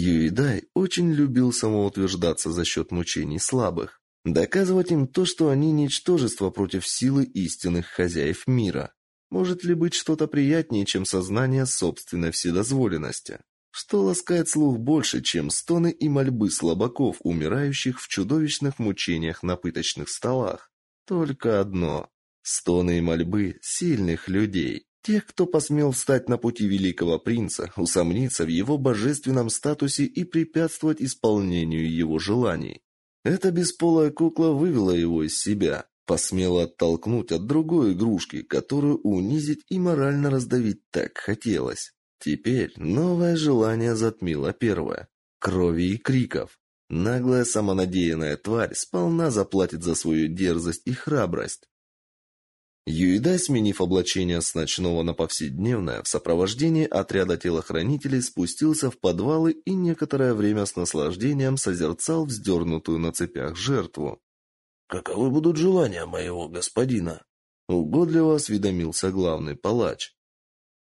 Юидай очень любил самоутверждаться за счет мучений слабых, доказывать им то, что они ничтожество против силы истинных хозяев мира. Может ли быть что-то приятнее, чем сознание собственной вседозволенности? Что ласкает слух больше, чем стоны и мольбы слабаков, умирающих в чудовищных мучениях на пыточных столах? Только одно – стоны и мольбы сильных людей. Тех, кто посмел встать на пути великого принца, усомниться в его божественном статусе и препятствовать исполнению его желаний. Эта бесполая кукла вывела его из себя, посмела оттолкнуть от другой игрушки, которую унизить и морально раздавить так хотелось. Теперь новое желание затмило первое. Крови и криков. Наглая самонадеянная тварь сполна заплатит за свою дерзость и храбрость. Юидай, сменив облачение с ночного на повседневное, в сопровождении отряда телохранителей спустился в подвалы и некоторое время с наслаждением созерцал вздернутую на цепях жертву. «Каковы будут желания моего господина?» Угодливо осведомился главный палач.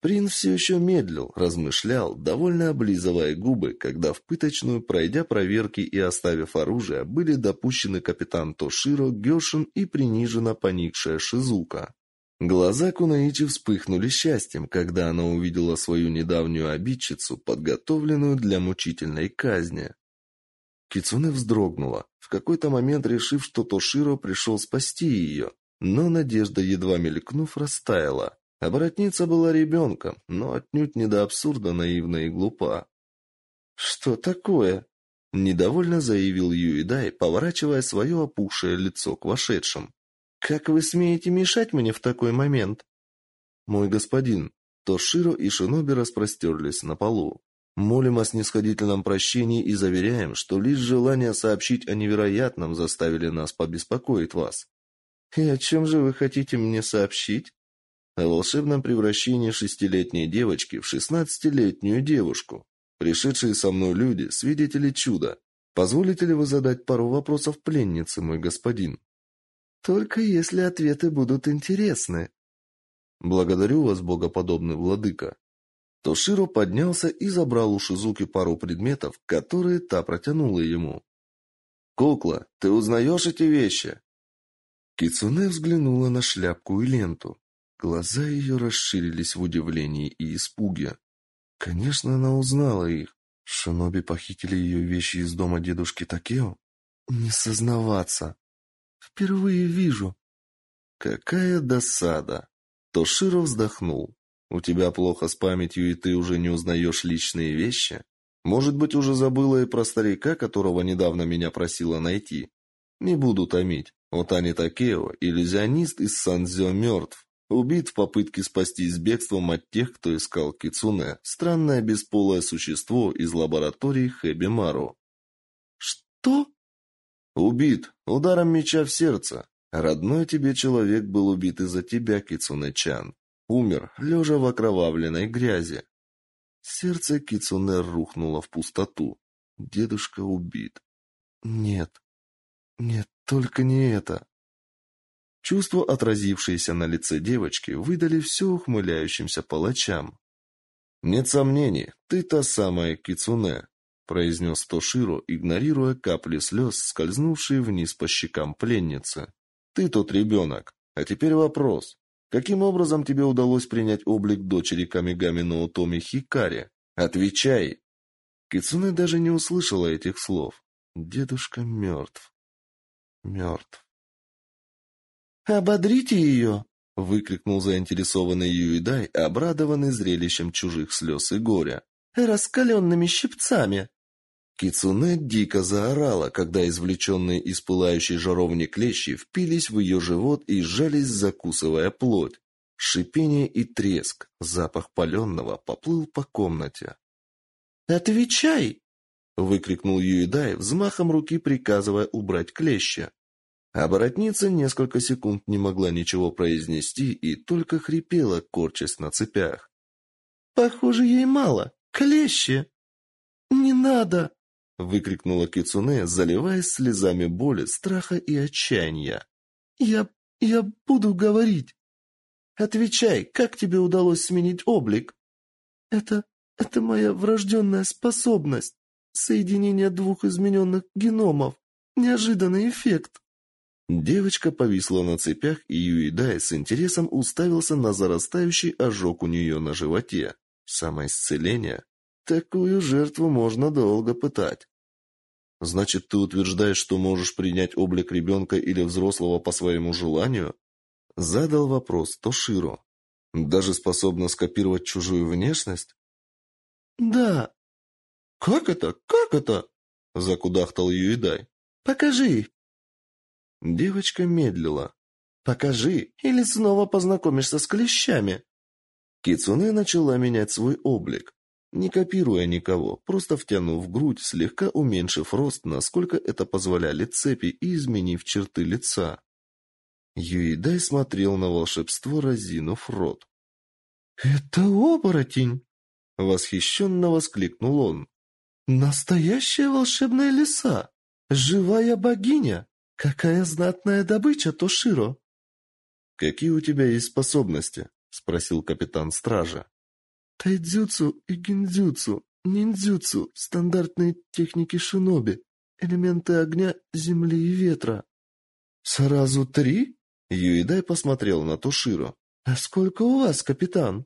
Принц все еще медлил, размышлял, довольно облизывая губы, когда в пыточную, пройдя проверки и оставив оружие, были допущены капитан Тоширо, Гёшин и приниженно поникшая Шизука. Глаза Кунаичи вспыхнули счастьем, когда она увидела свою недавнюю обидчицу, подготовленную для мучительной казни. Кицуне вздрогнула, в какой-то момент решив, что Тоширо пришел спасти ее, но надежда, едва мелькнув, растаяла. Оборотница была ребенком, но отнюдь не до абсурда наивна и глупа. «Что такое?» – недовольно заявил Юидай, поворачивая свое опухшее лицо к вошедшим. «Как вы смеете мешать мне в такой момент?» «Мой господин», Тоширо и Шиноби распростерлись на полу. Молим о снисходительном прощении и заверяем, что лишь желание сообщить о невероятном заставили нас побеспокоить вас. И о чем же вы хотите мне сообщить? О волшебном превращении шестилетней девочки в шестнадцатилетнюю девушку. Пришедшие со мной люди – свидетели чуда. Позволите ли вы задать пару вопросов пленнице, мой господин? Только если ответы будут интересны. Благодарю вас, богоподобный владыка. Тоширо поднялся и забрал у Шизуки пару предметов, которые та протянула ему. «Кукла, ты узнаешь эти вещи?» Кицуне взглянула на шляпку и ленту. Глаза ее расширились в удивлении и испуге. Конечно, она узнала их. Шиноби похитили ее вещи из дома дедушки Такео? Не сознаваться. Впервые вижу. Какая досада. Тоширо вздохнул. У тебя плохо с памятью, и ты уже не узнаешь личные вещи? Может быть, уже забыла и про старика, которого недавно меня просила найти? Не буду томить. Отани Такео, иллюзионист из Санзё мертв. Убит в попытке спастись бегством от тех, кто искал Кицуне, странное бесполое существо из лаборатории Хэбимару. Что? Убит ударом меча в сердце. Родной тебе человек был убит из-за тебя, Кицуне-чан. Умер, лежа в окровавленной грязи. Сердце Кицуне рухнуло в пустоту. Дедушка убит. Нет. Нет, только не это. Чувства, отразившиеся на лице девочки, выдали все ухмыляющимся палачам. «Нет сомнений, ты та самая Кицуне», — произнес Тоширо, игнорируя капли слез, скользнувшие вниз по щекам пленницы. «Ты тот ребенок. А теперь вопрос. Каким образом тебе удалось принять облик дочери Камигами Ноутоми Хикари? Отвечай!» Кицуне даже не услышала этих слов. Дедушка мертв. Мертв. «Ободрите ее!» — выкрикнул заинтересованный Юидай, обрадованный зрелищем чужих слез и горя. «Раскаленными щипцами!» Кицуне дико заорала, когда извлеченные из пылающей жаровни клещи впились в ее живот и сжались, закусывая плоть. Шипение и треск, запах паленого поплыл по комнате. «Отвечай!» — выкрикнул Юидай, взмахом руки приказывая убрать клеща. А боротница несколько секунд не могла ничего произнести и только хрипела, корчась на цепях. «Похоже, ей мало. Клещи!» «Не надо!» выкрикнула Кицуне, заливаясь слезами боли, страха и отчаяния. Я я буду говорить. Отвечай, как тебе удалось сменить облик? Это это моя врожденная способность. Соединение двух измененных геномов. Неожиданный эффект. Девочка повисла на цепях, и Юидай с интересом уставился на зарастающий ожог у нее на животе. Самоисцеление? Такую жертву можно долго пытать. Значит, ты утверждаешь, что можешь принять облик ребенка или взрослого по своему желанию? Задал вопрос Тоширо. Даже способна скопировать чужую внешность? Да. Как это? Как это? Закудахтал Юидай. Покажи. Девочка медлила. Покажи, или снова познакомишься с клещами. Кицуне начала менять свой облик, не копируя никого, просто втянув грудь, слегка уменьшив рост, насколько это позволяли цепи, и изменив черты лица. Юидай смотрел на волшебство, разинув рот. «Это оборотень!» — восхищенно воскликнул он. «Настоящая волшебная лиса! Живая богиня! Какая знатная добыча, Тоширо!» «Какие у тебя есть способности?» — спросил капитан стража. «Тайдзюцу и гиндзюцу, ниндзюцу, стандартные техники шиноби, элементы огня, земли и ветра». «Сразу три?» Юидай посмотрел на Туширо. «А сколько у вас, капитан?»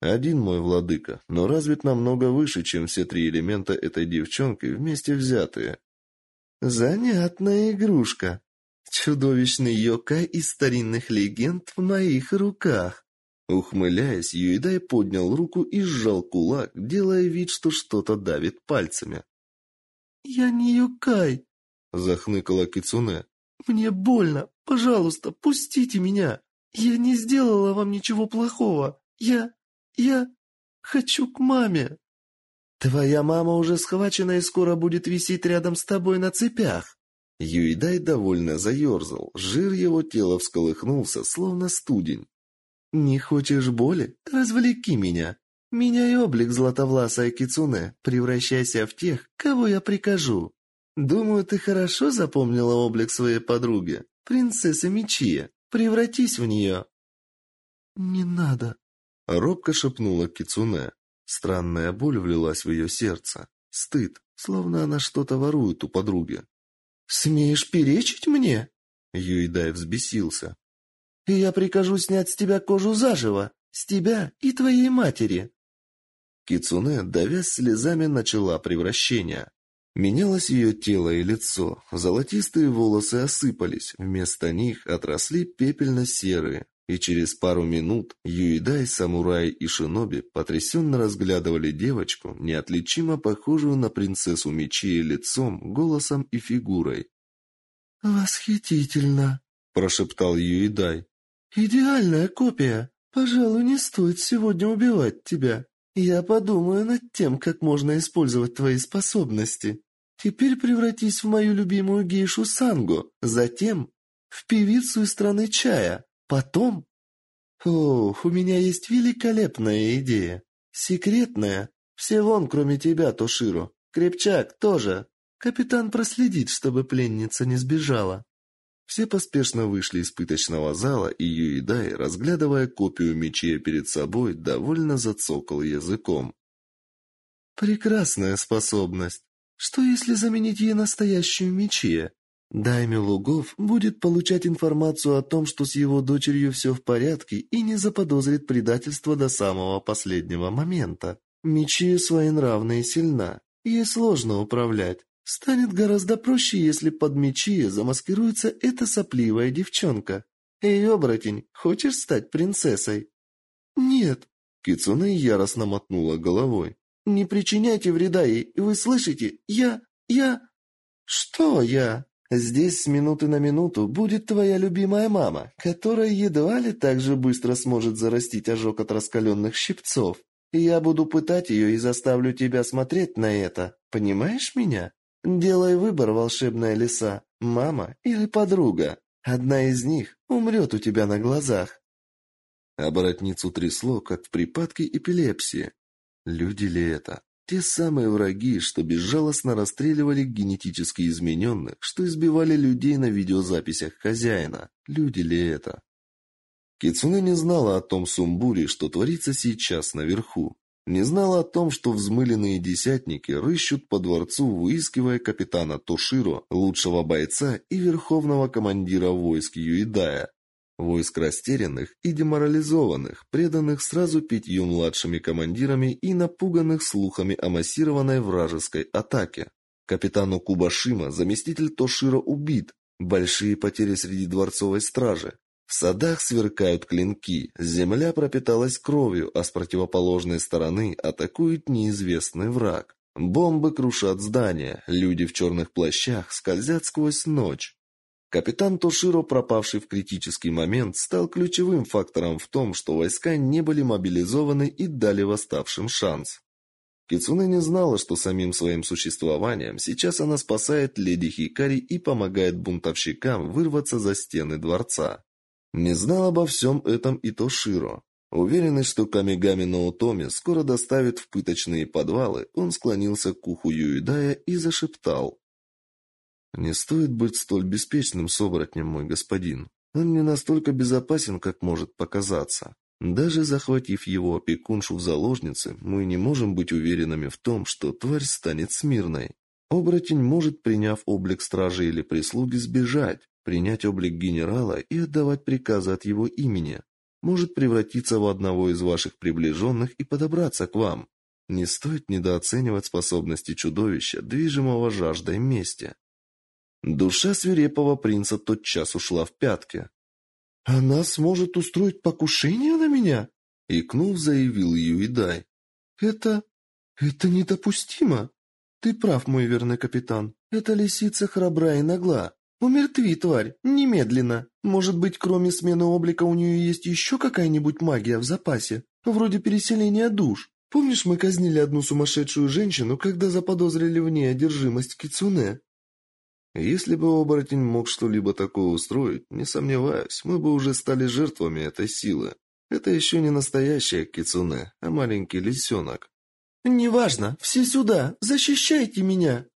«Один мой владыка, но развит намного выше, чем все три элемента этой девчонки вместе взятые». «Занятная игрушка. Чудовищный йокай из старинных легенд в моих руках». Ухмыляясь, Юидай поднял руку и сжал кулак, делая вид, что что-то давит пальцами. «Я не Юкай», — захныкала Кицуне. «Мне больно. Пожалуйста, пустите меня. Я не сделала вам ничего плохого. Я... я... хочу к маме». «Твоя мама уже схвачена и скоро будет висеть рядом с тобой на цепях». Юидай довольно заерзал. Жир его тела всколыхнулся, словно студень. «Не хочешь боли? Развлеки меня. Меняй облик златовласая кицуне, превращайся в тех, кого я прикажу». Думаю, ты хорошо запомнила облик своей подруги, принцессы Мичия. Превратись в нее». «Не надо», — робко шепнула Кицуне. Странная боль влилась в ее сердце. Стыд, словно она что-то ворует у подруги. «Смеешь перечить мне?» Юидай взбесился. «И я прикажу снять с тебя кожу заживо, с тебя и твоей матери». Кицуне, давясь слезами, начала превращение. Менялось ее тело и лицо, золотистые волосы осыпались, вместо них отросли пепельно-серые, и через пару минут Юидай, Самурай и Шиноби потрясенно разглядывали девочку, неотличимо похожую на принцессу мечей лицом, голосом и фигурой. «Восхитительно!» – прошептал Юидай. «Идеальная копия! Пожалуй, не стоит сегодня убивать тебя. Я подумаю над тем, как можно использовать твои способности». Теперь превратись в мою любимую гейшу Сангу, затем в певицу из страны чая, потом... Ох, у меня есть великолепная идея. Секретная. Все вон, кроме тебя, Тоширо. Крепчак тоже. Капитан проследит, чтобы пленница не сбежала. Все поспешно вышли из пыточного зала, и Юидай, разглядывая копию мечей перед собой, довольно зацокал языком. «Прекрасная способность. Что если заменить ей настоящую Мичия? Дайме Лугов будет получать информацию о том, что с его дочерью все в порядке и не заподозрит предательство до самого последнего момента. Мичия своенравна и сильна. Ей сложно управлять. Станет гораздо проще, если под Мичия замаскируется эта сопливая девчонка. Эй, оборотень, хочешь стать принцессой? Нет. Кицуне яростно мотнула головой. Не причиняйте вреда ей, вы слышите? Я... я... Что я? Здесь с минуты на минуту будет твоя любимая мама, которая едва ли так же быстро сможет зарастить ожог от раскаленных щипцов. Я буду пытать ее и заставлю тебя смотреть на это. Понимаешь меня? Делай выбор, волшебная лиса, мама или подруга. Одна из них умрет у тебя на глазах. Оборотницу трясло, как в припадке эпилепсии. Люди ли это? Те самые враги, что безжалостно расстреливали генетически измененных, что избивали людей на видеозаписях хозяина. Люди ли это? Кицуне не знала о том сумбуре, что творится сейчас наверху. Не знала о том, что взмыленные десятники рыщут по дворцу, выискивая капитана Тоширо, лучшего бойца и верховного командира войск Юидая. Войск растерянных и деморализованных, преданных сразу пятью младшими командирами и напуганных слухами о массированной вражеской атаке. Капитану Кубашима заместитель Тоширо убит, большие потери среди дворцовой стражи. В садах сверкают клинки, земля пропиталась кровью, а с противоположной стороны атакует неизвестный враг. Бомбы крушат здания, люди в черных плащах скользят сквозь ночь. Капитан Тоширо, пропавший в критический момент, стал ключевым фактором в том, что войска не были мобилизованы и дали восставшим шанс. Кицуне не знала, что самим своим существованием сейчас она спасает леди Хикари и помогает бунтовщикам вырваться за стены дворца. Не знал обо всем этом и Тоширо. Уверенный, что Камигами Ноутоми скоро доставит в пыточные подвалы, он склонился к уху Юидая и зашептал. Не стоит быть столь беспечным с оборотнем, мой господин. Он не настолько безопасен, как может показаться. Даже захватив его опекуншу в заложницы, мы не можем быть уверенными в том, что тварь станет смирной. Оборотень может, приняв облик стражи или прислуги, сбежать, принять облик генерала и отдавать приказы от его имени. Может превратиться в одного из ваших приближенных и подобраться к вам. Не стоит недооценивать способности чудовища, движимого жаждой мести. Душа свирепого принца тотчас ушла в пятки. «Она сможет устроить покушение на меня?» — икнув, заявил Юидай. «Это... это недопустимо. Ты прав, мой верный капитан. Эта лисица храбра и нагла. Умертви, тварь, немедленно. Может быть, кроме смены облика у нее есть еще какая-нибудь магия в запасе, вроде переселения душ. Помнишь, мы казнили одну сумасшедшую женщину, когда заподозрили в ней одержимость кицуне? Если бы оборотень мог что-либо такое устроить, не сомневаюсь, мы бы уже стали жертвами этой силы. Это еще не настоящая кицуне, а маленький лисенок. «Неважно, все сюда! Защищайте меня!»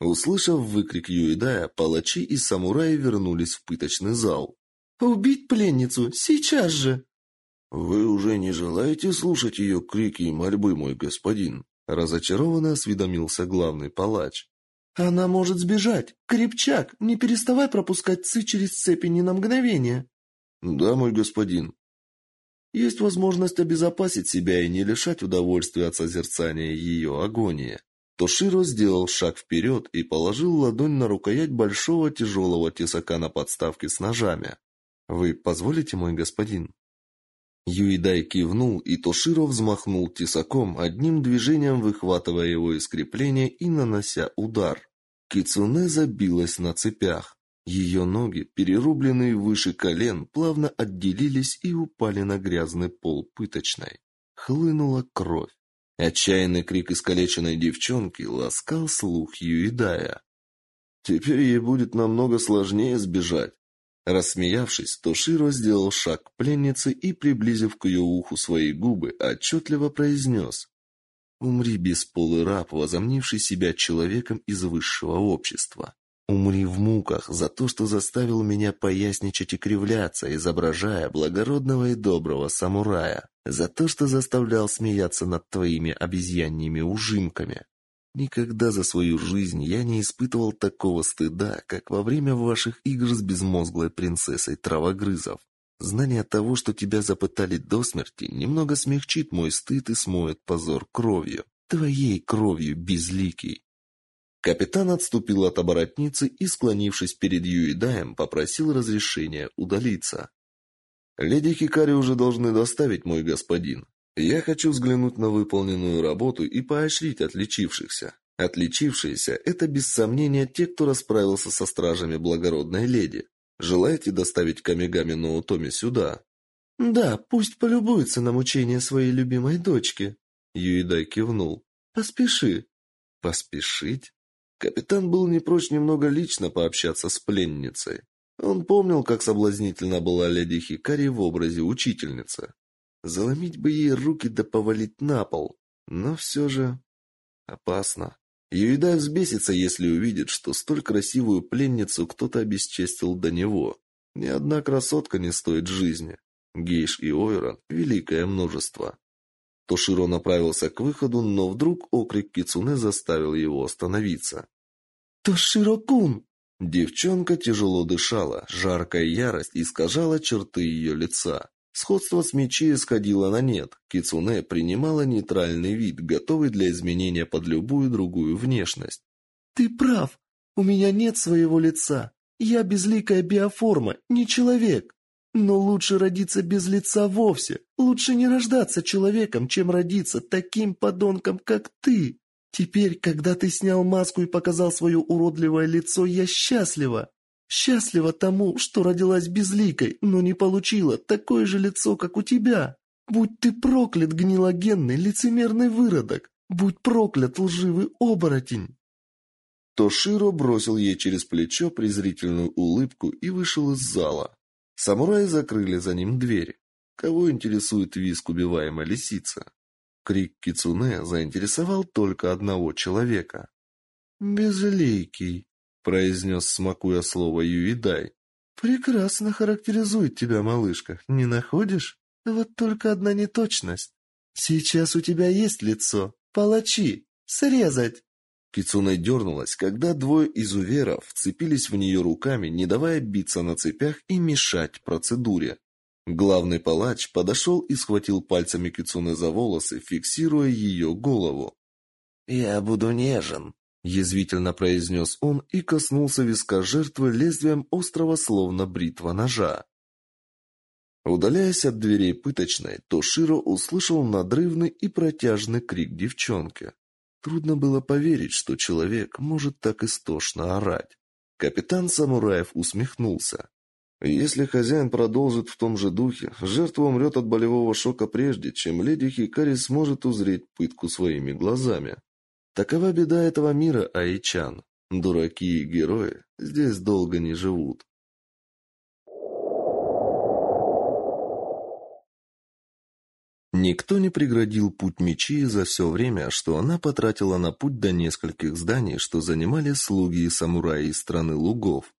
Услышав выкрик Юидая, палачи и самураи вернулись в пыточный зал. «Убить пленницу! Сейчас же!» «Вы уже не желаете слушать ее крики и мольбы, мой господин?» Разочарованно осведомился главный палач. Она может сбежать. Крепчак, не переставай пропускать Ци через цепи ни на мгновение. Да, мой господин. Есть возможность обезопасить себя и не лишать удовольствия от созерцания ее агонии. Тоширо сделал шаг вперед и положил ладонь на рукоять большого тяжелого тесака на подставке с ножами. Вы позволите, мой господин? Юидай кивнул, и Тоширо взмахнул тесаком, одним движением выхватывая его из крепления и нанося удар. Кицуне забилась на цепях. Ее ноги, перерубленные выше колен, плавно отделились и упали на грязный пол пыточной. Хлынула кровь. Отчаянный крик искалеченной девчонки ласкал слух Юидая. Теперь ей будет намного сложнее сбежать. Рассмеявшись, Тоширо сделал шаг к пленнице и, приблизив к ее уху свои губы, отчетливо произнес Умри, бесполый раб, возомнивший себя человеком из высшего общества. Умри в муках за то, что заставил меня поясничать и кривляться, изображая благородного и доброго самурая, за то, что заставлял смеяться над твоими обезьяньими ужимками. Никогда за свою жизнь я не испытывал такого стыда, как во время ваших игр с безмозглой принцессой травогрызов. Знание того, что тебя запытали до смерти, немного смягчит мой стыд и смоет позор кровью. Твоей кровью, безликий. Капитан отступил от оборотницы и, склонившись перед Юидаем, попросил разрешения удалиться. «Леди Хикари уже должны доставить, мой господин. Я хочу взглянуть на выполненную работу и поощрить отличившихся. Отличившиеся – это без сомнения те, кто расправился со стражами благородной леди. Желаете доставить Камигами Ноутоми сюда? Да, пусть полюбуется на мучения своей любимой дочки. Юидай кивнул. Поспеши. Поспешить? Капитан был не прочь немного лично пообщаться с пленницей. Он помнил, как соблазнительна была леди Хикари в образе учительницы. Заломить бы ей руки да повалить на пол, но все же опасно. Юидай взбесится, если увидит, что столь красивую пленницу кто-то обесчестил до него. Ни одна красотка не стоит жизни. Гейш и Ойрон – великое множество. Тоширо направился к выходу, но вдруг окрик Кицуне заставил его остановиться. «Тоширо-кун!» Девчонка тяжело дышала, жаркая ярость искажала черты ее лица. Сходство с Мичи сходило на нет. Кицуне принимала нейтральный вид, готовый для изменения под любую другую внешность. «Ты прав. У меня нет своего лица. Я безликая биоформа, не человек. Но лучше родиться без лица вовсе. Лучше не рождаться человеком, чем родиться таким подонком, как ты. Теперь, когда ты снял маску и показал свое уродливое лицо, я счастлива. Счастлива тому, что родилась безликой, но не получила такое же лицо, как у тебя. Будь ты проклят, гнилогенный, лицемерный выродок. Будь проклят, лживый оборотень. Тоширо бросил ей через плечо презрительную улыбку и вышел из зала. Самураи закрыли за ним дверь. Кого интересует виск убиваемой лисицы? Крик кицуне заинтересовал только одного человека. «Безликий», — произнес, смакуя слово Юидай. «Прекрасно характеризует тебя, малышка, не находишь? Вот только одна неточность. Сейчас у тебя есть лицо. Палачи. Срезать!» Кицуне дернулась, когда двое изуверов вцепились в нее руками, не давая биться на цепях и мешать процедуре. Главный палач подошел и схватил пальцами Кицуне за волосы, фиксируя ее голову. «Я буду нежен», — язвительно произнес он и коснулся виска жертвы лезвием острого, словно бритва ножа. Удаляясь от дверей пыточной, Тоширо услышал надрывный и протяжный крик девчонки. Трудно было поверить, что человек может так истошно орать. Капитан Самураев усмехнулся. Если хозяин продолжит в том же духе, жертва умрет от болевого шока прежде, чем леди Хикари сможет узреть пытку своими глазами. Такова беда этого мира, Айчан. Дураки и герои здесь долго не живут. Никто не преградил путь мечи за все время, что она потратила на путь до нескольких зданий, что занимали слуги и самураи из страны лугов.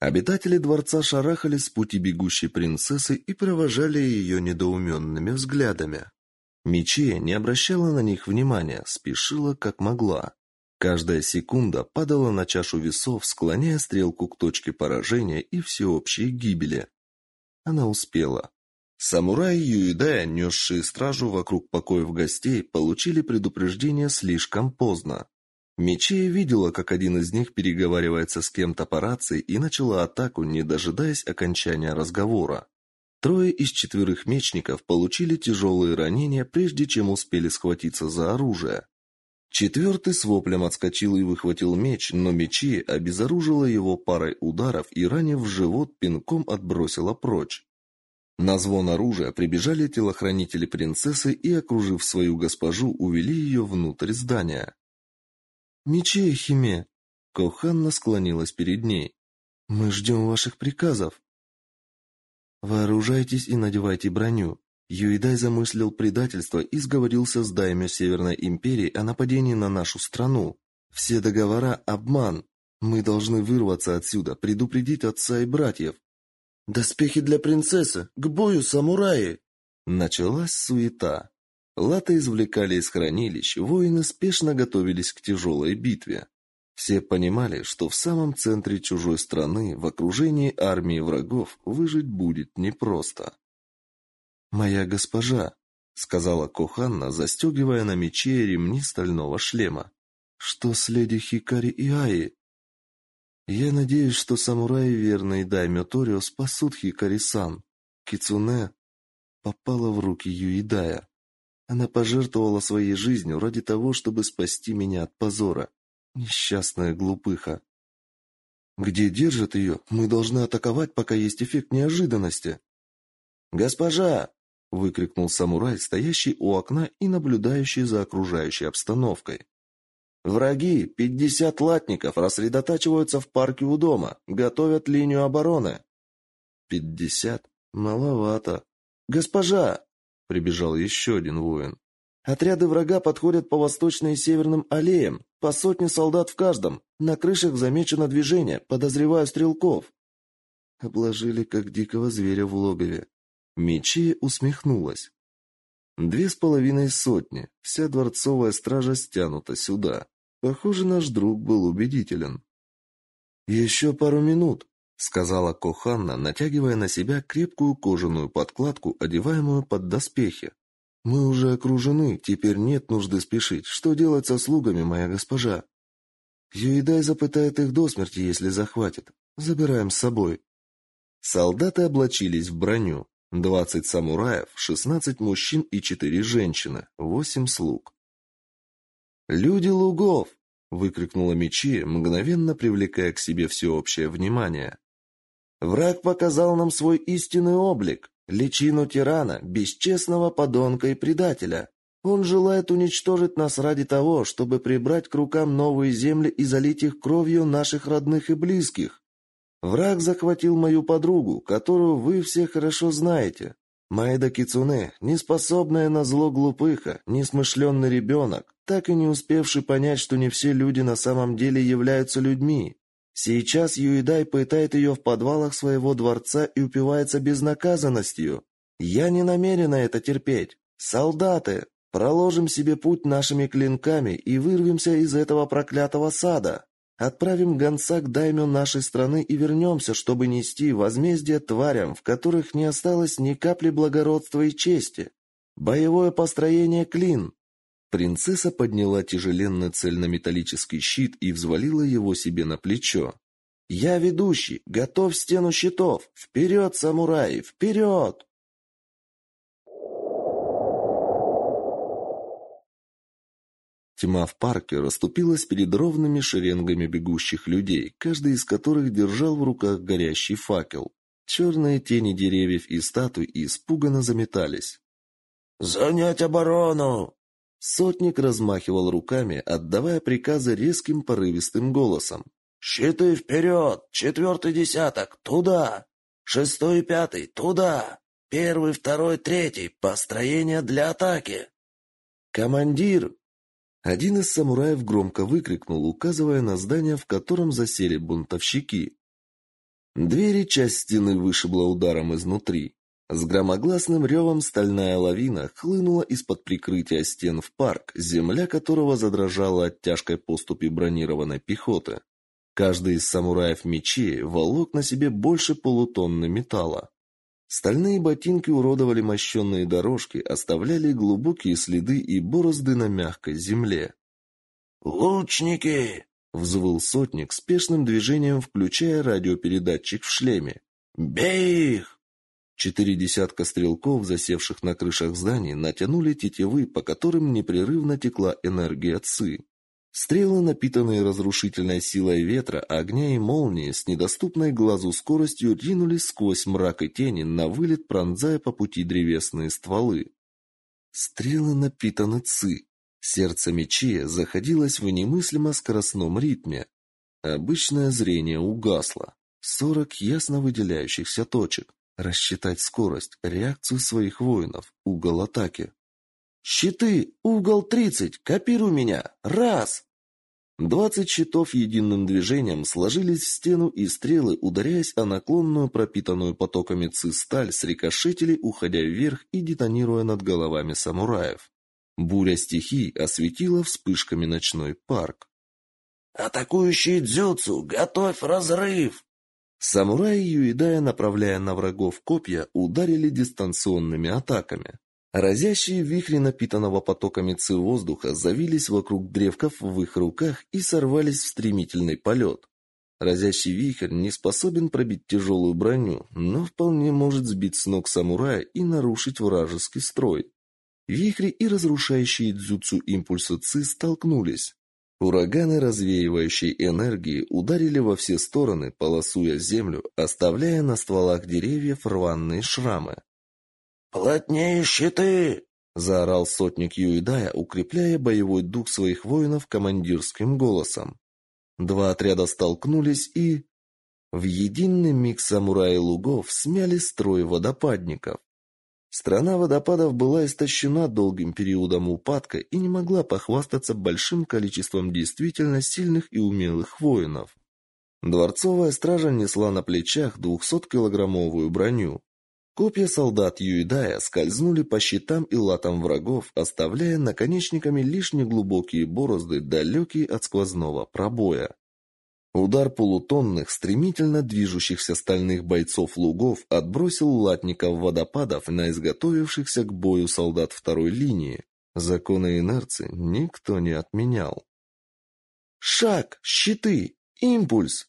Обитатели дворца шарахались с пути бегущей принцессы и провожали ее недоуменными взглядами. Мечи не обращала на них внимания, спешила как могла. Каждая секунда падала на чашу весов, склоняя стрелку к точке поражения и всеобщей гибели. Она успела. Самураи Юидая, несшие стражу вокруг покоев гостей, получили предупреждение слишком поздно. Мечея видела, как один из них переговаривается с кем-то по рации и начала атаку, не дожидаясь окончания разговора. Трое из четверых мечников получили тяжелые ранения, прежде чем успели схватиться за оружие. Четвертый с воплем отскочил и выхватил меч, но мечи обезоружила его парой ударов и, ранив в живот, пинком отбросила прочь. На звон оружия прибежали телохранители принцессы и, окружив свою госпожу, увели ее внутрь здания. «Мечей, Химе!» Коханна склонилась перед ней. «Мы ждем ваших приказов». «Вооружайтесь и надевайте броню». Юидай замыслил предательство и сговорился с даймё Северной Империи о нападении на нашу страну. Все договора – обман. Мы должны вырваться отсюда, предупредить отца и братьев. «Доспехи для принцессы! К бою, самураи!» Началась суета. Латы извлекали из хранилищ, воины спешно готовились к тяжелой битве. Все понимали, что в самом центре чужой страны, в окружении армии врагов, выжить будет непросто. «Моя госпожа», — сказала Коханна, застегивая на мече ремни стального шлема, — «что с леди Хикари и Аи?» Я надеюсь, что самураи верные Даймё Торио спасут Хикари-сан. Кицуне попала в руки Юидая. Она пожертвовала своей жизнью ради того, чтобы спасти меня от позора. Несчастная глупыха. Где держат ее, мы должны атаковать, пока есть эффект неожиданности. «Госпожа!» — выкрикнул самурай, стоящий у окна и наблюдающий за окружающей обстановкой. Враги, пятьдесят латников, рассредотачиваются в парке у дома, готовят линию обороны. Пятьдесят? Маловато. Госпожа! Прибежал еще один воин. Отряды врага подходят по восточным и северным аллеям, по сотне солдат в каждом. На крышах замечено движение, подозреваю стрелков. Обложили, как дикого зверя в логове. Мечи усмехнулась. Две с половиной сотни. Вся дворцовая стража стянута сюда. Похоже, наш друг был убедителен. «Еще пару минут», — сказала Коханна, натягивая на себя крепкую кожаную подкладку, одеваемую под доспехи. «Мы уже окружены, теперь нет нужды спешить. Что делать со слугами, моя госпожа?» «Юидай запытает их до смерти, если захватит. Забираем с собой». Солдаты облачились в броню. Двадцать самураев, шестнадцать мужчин и четыре женщины, восемь слуг. «Люди лугов!» — выкрикнула мечи, мгновенно привлекая к себе всеобщее внимание. «Враг показал нам свой истинный облик, личину тирана, бесчестного подонка и предателя. Он желает уничтожить нас ради того, чтобы прибрать к рукам новые земли и залить их кровью наших родных и близких. Враг захватил мою подругу, которую вы все хорошо знаете. Майда Кицуне, неспособная на зло глупыха, несмышленный ребенок, так и не успевший понять, что не все люди на самом деле являются людьми. Сейчас Юидай пытает ее в подвалах своего дворца и упивается безнаказанностью. Я не намерена это терпеть. Солдаты, проложим себе путь нашими клинками и вырвемся из этого проклятого сада. Отправим гонца к даймё нашей страны и вернемся, чтобы нести возмездие тварям, в которых не осталось ни капли благородства и чести. Боевое построение клин. Принцесса подняла тяжеленный цельнометаллический щит и взвалила его себе на плечо. Я ведущий, готов стену щитов. Вперед, самураи, вперед! Тьма в парке расступилась перед ровными шеренгами бегущих людей, каждый из которых держал в руках горящий факел. Черные тени деревьев и статуй испуганно заметались. «Занять оборону!» Сотник размахивал руками, отдавая приказы резким порывистым голосом. «Щиты вперед! Четвертый десяток! Туда! Шестой и пятый! Туда! Первый, второй, третий! Построение для атаки!» «Командир!» Один из самураев громко выкрикнул, указывая на здание, в котором засели бунтовщики. Двери часть стены вышибла ударом изнутри. С громогласным ревом стальная лавина хлынула из-под прикрытия стен в парк, земля которого задрожала от тяжкой поступи бронированной пехоты. Каждый из самураев мечей волок на себе больше полутонны металла. Стальные ботинки уродовали мощенные дорожки, оставляли глубокие следы и борозды на мягкой земле. «Лучники!» — взвыл сотник, спешным движением включая радиопередатчик в шлеме. «Бей их!» Четыре десятка стрелков, засевших на крышах зданий, натянули тетивы, по которым непрерывно текла энергия ЦИ. Стрелы, напитанные разрушительной силой ветра, огня и молнии, с недоступной глазу скоростью ринулись сквозь мрак и тени на вылет, пронзая по пути древесные стволы. Стрелы напитаны ци. Сердце мечи заходилось в немыслимо скоростном ритме. Обычное зрение угасло. Сорок ясно выделяющихся точек. Рассчитать скорость, реакцию своих воинов, угол атаки. «Щиты! Угол тридцать! Копируй меня! Раз!» Двадцать щитов единым движением сложились в стену, и стрелы, ударяясь о наклонную, пропитанную потоками ци сталь, срикошетили, уходя вверх и детонируя над головами самураев. Буря стихий осветила вспышками ночной парк. «Атакующий дзюцу! Готовь разрыв!» Самураи Юидая, направляя на врагов копья, ударили дистанционными атаками. Разящие вихри напитанного потоками ци воздуха завились вокруг древков в их руках и сорвались в стремительный полет. Разящий вихрь не способен пробить тяжелую броню, но вполне может сбить с ног самурая и нарушить вражеский строй. Вихри и разрушающие дзюцу импульсы ци столкнулись. Ураганы развеивающей энергии ударили во все стороны, полосуя землю, оставляя на стволах деревьев рваные шрамы. «Плотнее щиты!» — заорал сотник Юидая, укрепляя боевой дух своих воинов командирским голосом. Два отряда столкнулись и... В единый миг самураи лугов смяли строй водопадников. Страна водопадов была истощена долгим периодом упадка и не могла похвастаться большим количеством действительно сильных и умелых воинов. Дворцовая стража несла на плечах двухсоткилограммовую броню. Копья солдат Юидая скользнули по щитам и латам врагов, оставляя наконечниками лишь неглубокие борозды, далекие от сквозного пробоя. Удар полутонных, стремительно движущихся стальных бойцов лугов отбросил латников водопадов на изготовившихся к бою солдат второй линии. Законы инерции никто не отменял. «Шаг! Щиты! Импульс!»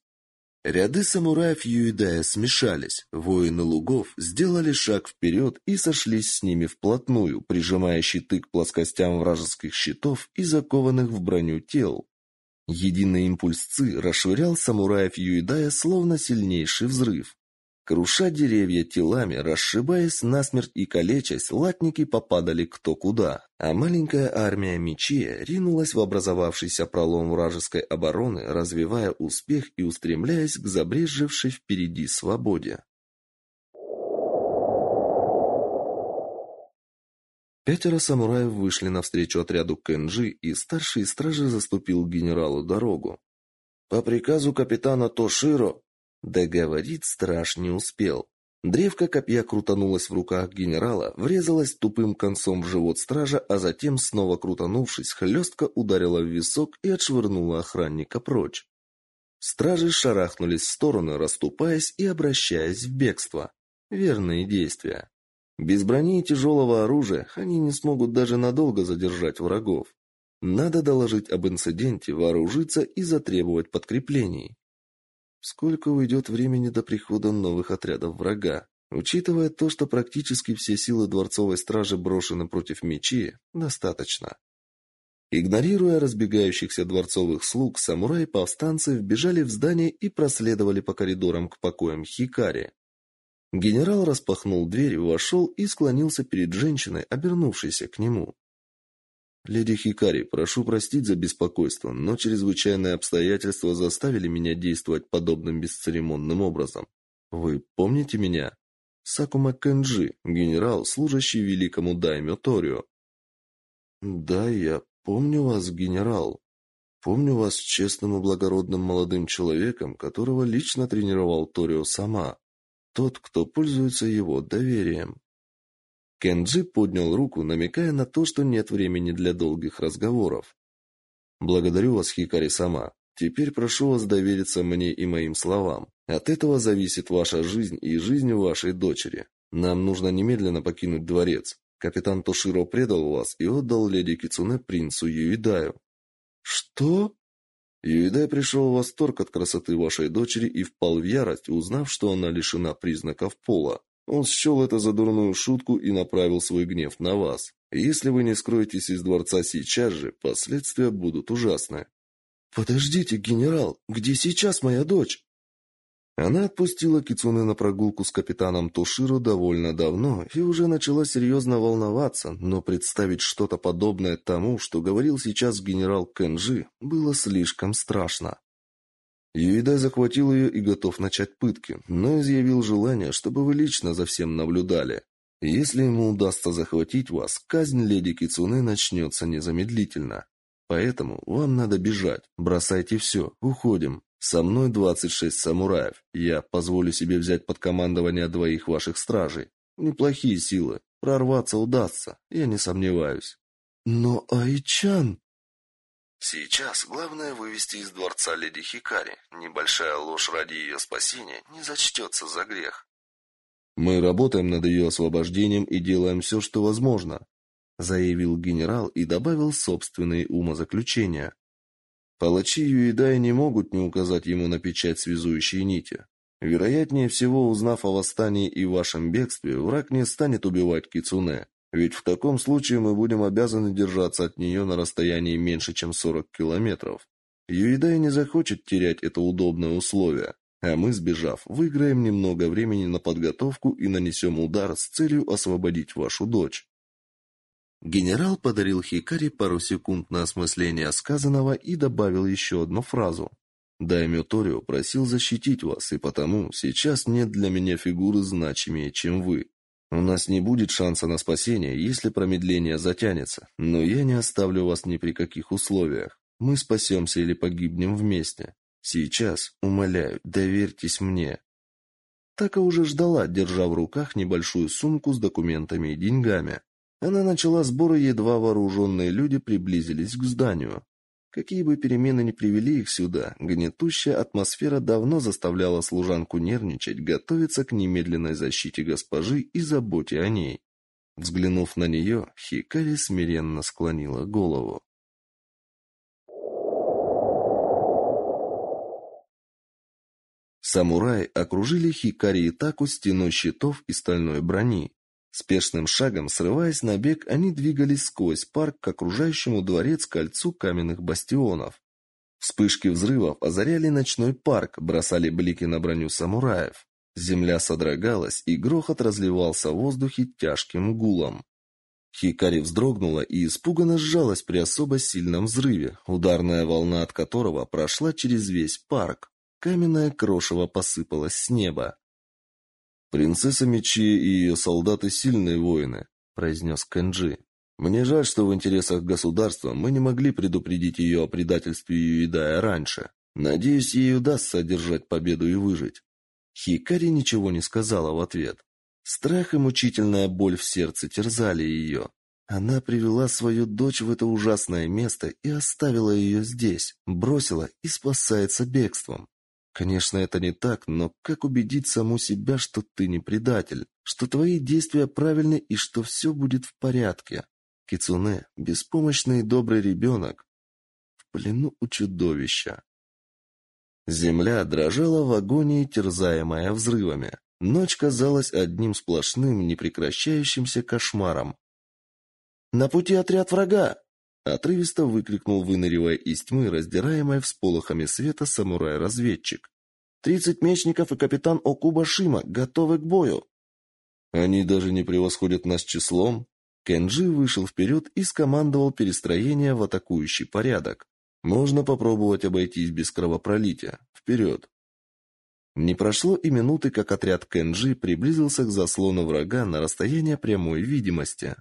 Ряды самураев Юидая смешались. Воины лугов сделали шаг вперед и сошлись с ними вплотную, прижимая щиты к плоскостям вражеских щитов и закованных в броню тел. Единый импульс ЦИ расшвырял самураев Юидая словно сильнейший взрыв. Круша деревья телами, расшибаясь насмерть и калечась, латники попадали кто куда, а маленькая армия мечей ринулась в образовавшийся пролом вражеской обороны, развивая успех и устремляясь к забрежевшей впереди свободе. Пятеро самураев вышли навстречу отряду Кенджи, и старший стражи заступил генералу дорогу. По приказу капитана Тоширо Договорить страж не успел. Древко копья крутанулось в руках генерала, врезалось тупым концом в живот стража, а затем, снова крутанувшись, хлестко ударило в висок и отшвырнуло охранника прочь. Стражи шарахнулись в стороны, расступаясь и обращаясь в бегство. Верные действия. Без брони и тяжелого оружия они не смогут даже надолго задержать врагов. Надо доложить об инциденте, вооружиться и затребовать подкреплений. Сколько уйдет времени до прихода новых отрядов врага? Учитывая то, что практически все силы дворцовой стражи брошены против мечи, достаточно. Игнорируя разбегающихся дворцовых слуг, самураи-повстанцы вбежали в здание и проследовали по коридорам к покоям Хикари. Генерал распахнул дверь, вошел и склонился перед женщиной, обернувшейся к нему. Леди Хикари, прошу простить за беспокойство, но чрезвычайные обстоятельства заставили меня действовать подобным бесцеремонным образом. Вы помните меня? Сакума Кенджи, генерал, служащий великому даймё Торио. Да, я помню вас, генерал. Помню вас честным и благородным молодым человеком, которого лично тренировал Торио сама. Тот, кто пользуется его доверием. Кенджи поднял руку, намекая на то, что нет времени для долгих разговоров. Благодарю вас, Хикари сама. Теперь прошу вас довериться мне и моим словам. От этого зависит ваша жизнь и жизнь вашей дочери. Нам нужно немедленно покинуть дворец. Капитан Тоширо предал вас и отдал леди Кицуне принцу Юидаю. Что? Юидай пришел в восторг от красоты вашей дочери и впал в ярость, узнав, что она лишена признаков пола. Он счел это за дурную шутку и направил свой гнев на вас. Если вы не скроетесь из дворца сейчас же, последствия будут ужасны. Подождите, генерал, где сейчас моя дочь? Она отпустила Кицуне на прогулку с капитаном Тоширо довольно давно и уже начала серьезно волноваться, но представить что-то подобное тому, что говорил сейчас генерал Кенджи, было слишком страшно. Юида захватил ее и готов начать пытки, но изъявил желание, чтобы вы лично за всем наблюдали. Если ему удастся захватить вас, казнь леди Кицуне начнется незамедлительно. Поэтому вам надо бежать. Бросайте все, уходим. Со мной 26 самураев. Я позволю себе взять под командование двоих ваших стражей. Неплохие силы. Прорваться удастся, я не сомневаюсь. Но Айчан... Сейчас главное вывести из дворца леди Хикари. Небольшая ложь ради ее спасения не зачтется за грех. Мы работаем над ее освобождением и делаем все, что возможно, заявил генерал и добавил собственные умозаключения. Палачи Юидая не могут не указать ему на печать связующей нити. Вероятнее всего, узнав о восстании и вашем бегстве, враг не станет убивать Кицуне. Ведь в таком случае мы будем обязаны держаться от нее на расстоянии меньше, чем 40 километров. Юидай не захочет терять это удобное условие, а мы, сбежав, выиграем немного времени на подготовку и нанесем удар с целью освободить вашу дочь. Генерал подарил Хикари пару секунд на осмысление сказанного и добавил еще одну фразу. Даймё Торио просил защитить вас, и потому сейчас нет для меня фигуры значимее, чем вы. У нас не будет шанса на спасение, если промедление затянется, но я не оставлю вас ни при каких условиях. Мы спасемся или погибнем вместе. Сейчас, умоляю, доверьтесь мне. Така уже ждала, держа в руках небольшую сумку с документами и деньгами. Она начала сборы, едва вооруженные люди приблизились к зданию. Какие бы перемены ни привели их сюда, гнетущая атмосфера давно заставляла служанку нервничать, готовиться к немедленной защите госпожи и заботе о ней. Взглянув на нее, Хикари смиренно склонила голову. Самураи окружили Хикари и Таку стеной щитов и стальной брони. Спешным шагом, срываясь на бег, они двигались сквозь парк к окружающему дворец кольцу каменных бастионов. Вспышки взрывов озаряли ночной парк, бросали блики на броню самураев. Земля содрогалась, и грохот разливался в воздухе тяжким гулом. Хикари вздрогнула и испуганно сжалась при особо сильном взрыве, ударная волна от которого прошла через весь парк. Каменное крошево посыпалось с неба. «Принцесса Мечи и ее солдаты сильные воины», — произнес Кэнджи. «Мне жаль, что в интересах государства мы не могли предупредить ее о предательстве Юидая раньше. Надеюсь, ей удастся одержать победу и выжить». Хикари ничего не сказала в ответ. Страх и мучительная боль в сердце терзали ее. Она привела свою дочь в это ужасное место и оставила ее здесь, бросила и спасается бегством. Конечно, это не так, но как убедить саму себя, что ты не предатель, что твои действия правильны и что все будет в порядке? Кицуне, беспомощный и добрый ребенок, в плену у чудовища. Земля дрожала в агонии, терзаемая взрывами. Ночь казалась одним сплошным, непрекращающимся кошмаром. «На пути отряд врага!» Отрывисто выкрикнул, выныривая из тьмы, раздираемой всполохами света самурай-разведчик. «Тридцать мечников и капитан Окуба Шима готовы к бою!» «Они даже не превосходят нас числом?» Кенджи вышел вперед и скомандовал перестроение в атакующий порядок. «Можно попробовать обойтись без кровопролития. Вперед!» Не прошло и минуты, как отряд Кенджи приблизился к заслону врага на расстояние прямой видимости.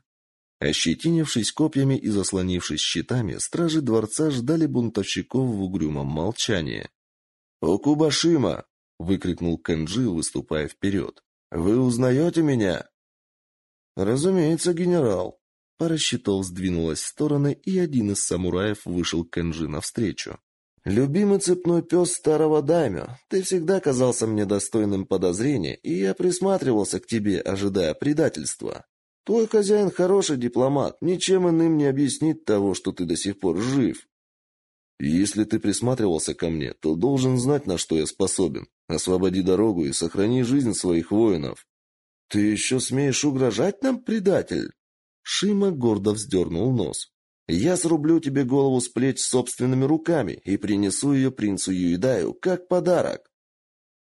Ощетинившись копьями и заслонившись щитами, стражи дворца ждали бунтовщиков в угрюмом молчании. «Окубашима!» — выкрикнул Кенджи, выступая вперед. «Вы узнаете меня?» «Разумеется, генерал». Пара щитов сдвинулась в стороны, и один из самураев вышел к Кенджи навстречу. «Любимый цепной пес старого даймё, ты всегда казался мне достойным подозрения, и я присматривался к тебе, ожидая предательства. Твой хозяин хороший дипломат, ничем иным не объяснит того, что ты до сих пор жив. Если ты присматривался ко мне, то должен знать, на что я способен. Освободи дорогу и сохрани жизнь своих воинов. Ты еще смеешь угрожать нам, предатель? Шима гордо вздернул нос. Я срублю тебе голову с плеч собственными руками и принесу ее принцу Юидаю как подарок.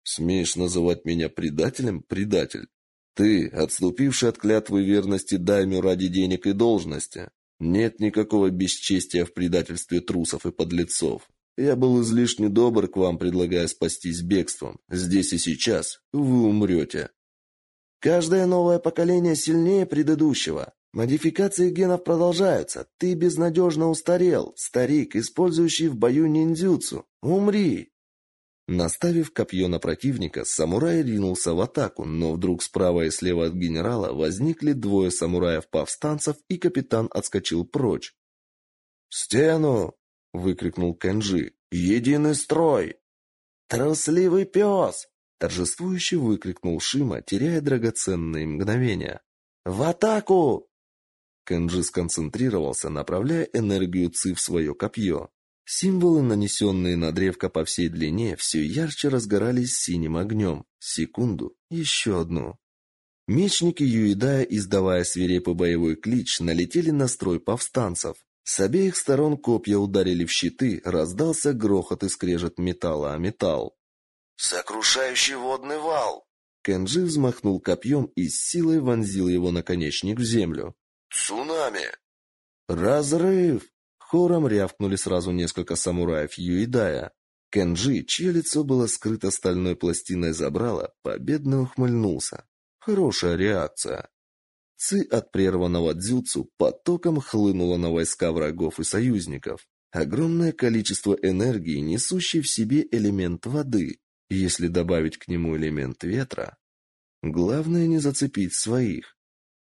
Смеешь называть меня предателем, предатель? Ты, отступивший от клятвы верности даймю ради денег и должности. Нет никакого бесчестия в предательстве трусов и подлецов. Я был излишне добр к вам, предлагая спастись бегством. Здесь и сейчас вы умрете. Каждое новое поколение сильнее предыдущего. Модификации генов продолжаются. Ты безнадежно устарел, старик, использующий в бою ниндзюцу. Умри. Наставив копье на противника, самурай ринулся в атаку, но вдруг справа и слева от генерала возникли двое самураев-повстанцев, и капитан отскочил прочь. «Стену!» — выкрикнул Кенджи. «Единый строй!» «Трусливый пес!» — торжествующе выкрикнул Шима, теряя драгоценные мгновения. «В атаку!» Кенджи сконцентрировался, направляя энергию Ци в свое копье. Символы, нанесенные на древко по всей длине, все ярче разгорались синим огнем. Секунду, еще одну. Мечники Юидая, издавая свирепый боевой клич, налетели на строй повстанцев. С обеих сторон копья ударили в щиты, раздался грохот и скрежет металла о металл. «Сокрушающий водный вал!» Кенджи взмахнул копьем и с силой вонзил его наконечник в землю. «Цунами!» «Разрыв!» Хором рявкнули сразу несколько самураев Юидая. Кенджи, чье лицо было скрыто стальной пластиной забрала, победно ухмыльнулся. Хорошая реакция. Ци от прерванного дзюцу потоком хлынула на войска врагов и союзников. Огромное количество энергии, несущей в себе элемент воды. Если добавить к нему элемент ветра, Главное не зацепить своих.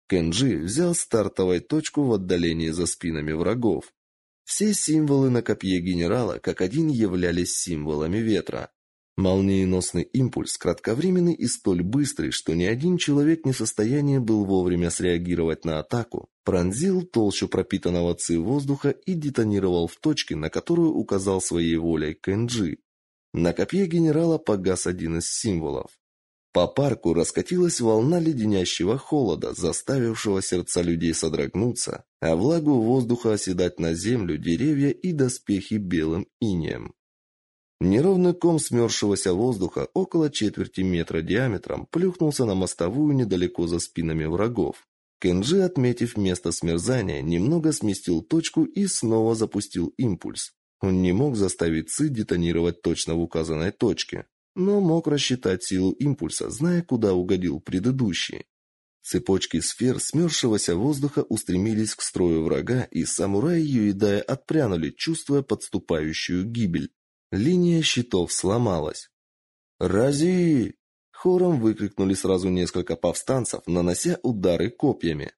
Кенджи взял стартовой точку в отдалении за спинами врагов. Все символы на копье генерала как один являлись символами ветра. Молниеносный импульс, кратковременный и столь быстрый, что ни один человек не в состоянии был вовремя среагировать на атаку, пронзил толщу пропитанного ци воздуха и детонировал в точке, на которую указал своей волей Кенджи. На копье генерала погас один из символов. По парку раскатилась волна леденящего холода, заставившего сердца людей содрогнуться, а влагу воздуха оседать на землю, деревья и доспехи белым инеем. Неровный ком смерзшегося воздуха около четверти метра диаметром плюхнулся на мостовую недалеко за спинами врагов. Кенджи, отметив место смерзания, немного сместил точку и снова запустил импульс. Он не мог заставить Ци детонировать точно в указанной точке, но мог рассчитать силу импульса, зная, куда угодил предыдущий. Цепочки сфер смерзшегося воздуха устремились к строю врага, и самураи Юидая отпрянули, чувствуя подступающую гибель. Линия щитов сломалась. «Рази!» Хором выкрикнули сразу несколько повстанцев, нанося удары копьями.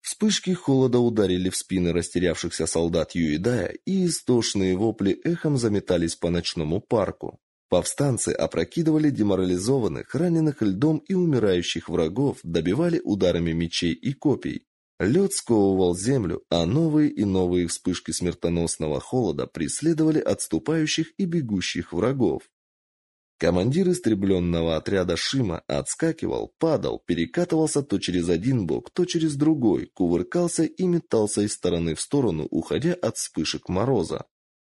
Вспышки холода ударили в спины растерявшихся солдат Юидая, и истошные вопли эхом заметались по ночному парку. Повстанцы опрокидывали деморализованных, раненых льдом и умирающих врагов, добивали ударами мечей и копий. Лед сковывал землю, а новые и новые вспышки смертоносного холода преследовали отступающих и бегущих врагов. Командир истребленного отряда Шима отскакивал, падал, перекатывался то через один бок, то через другой, кувыркался и метался из стороны в сторону, уходя от вспышек мороза.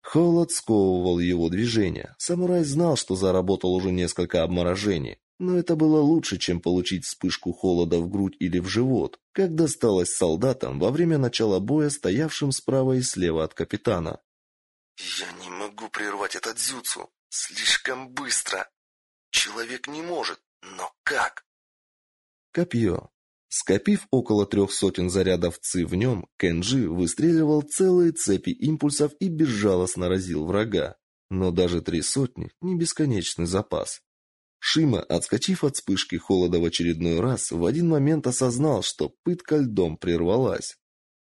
Холод сковывал его движения. Самурай знал, что заработал уже несколько обморожений, но это было лучше, чем получить вспышку холода в грудь или в живот, как досталось солдатам во время начала боя, стоявшим справа и слева от капитана. «Я не могу прервать этот дзюцу. Слишком быстро. Человек не может, но как?» Копье. Скопив около трех сотен зарядов ЦИ в нем, Кенджи выстреливал целые цепи импульсов и безжалостно разил врага. Но даже три сотни – не бесконечный запас. Шима, отскочив от вспышки холода в очередной раз, в один момент осознал, что пытка льдом прервалась.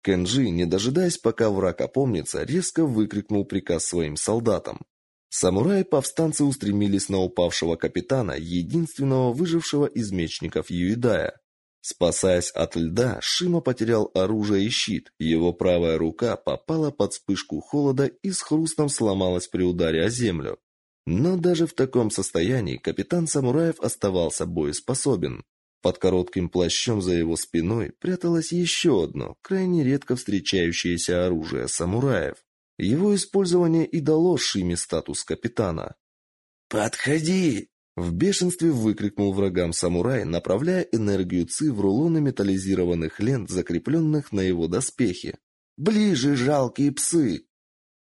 Кенджи, не дожидаясь, пока враг опомнится, резко выкрикнул приказ своим солдатам. Самураи-повстанцы устремились на упавшего капитана, единственного выжившего из мечников Юидая. Спасаясь от льда, Шима потерял оружие и щит. Его правая рука попала под вспышку холода и с хрустом сломалась при ударе о землю. Но даже в таком состоянии капитан самураев оставался боеспособен. Под коротким плащом за его спиной пряталось еще одно, крайне редко встречающееся оружие самураев. Его использование и дало Шиме статус капитана. «Подходи!» В бешенстве выкрикнул врагам самурай, направляя энергию ци в рулоны металлизированных лент, закрепленных на его доспехе. «Ближе, жалкие псы!»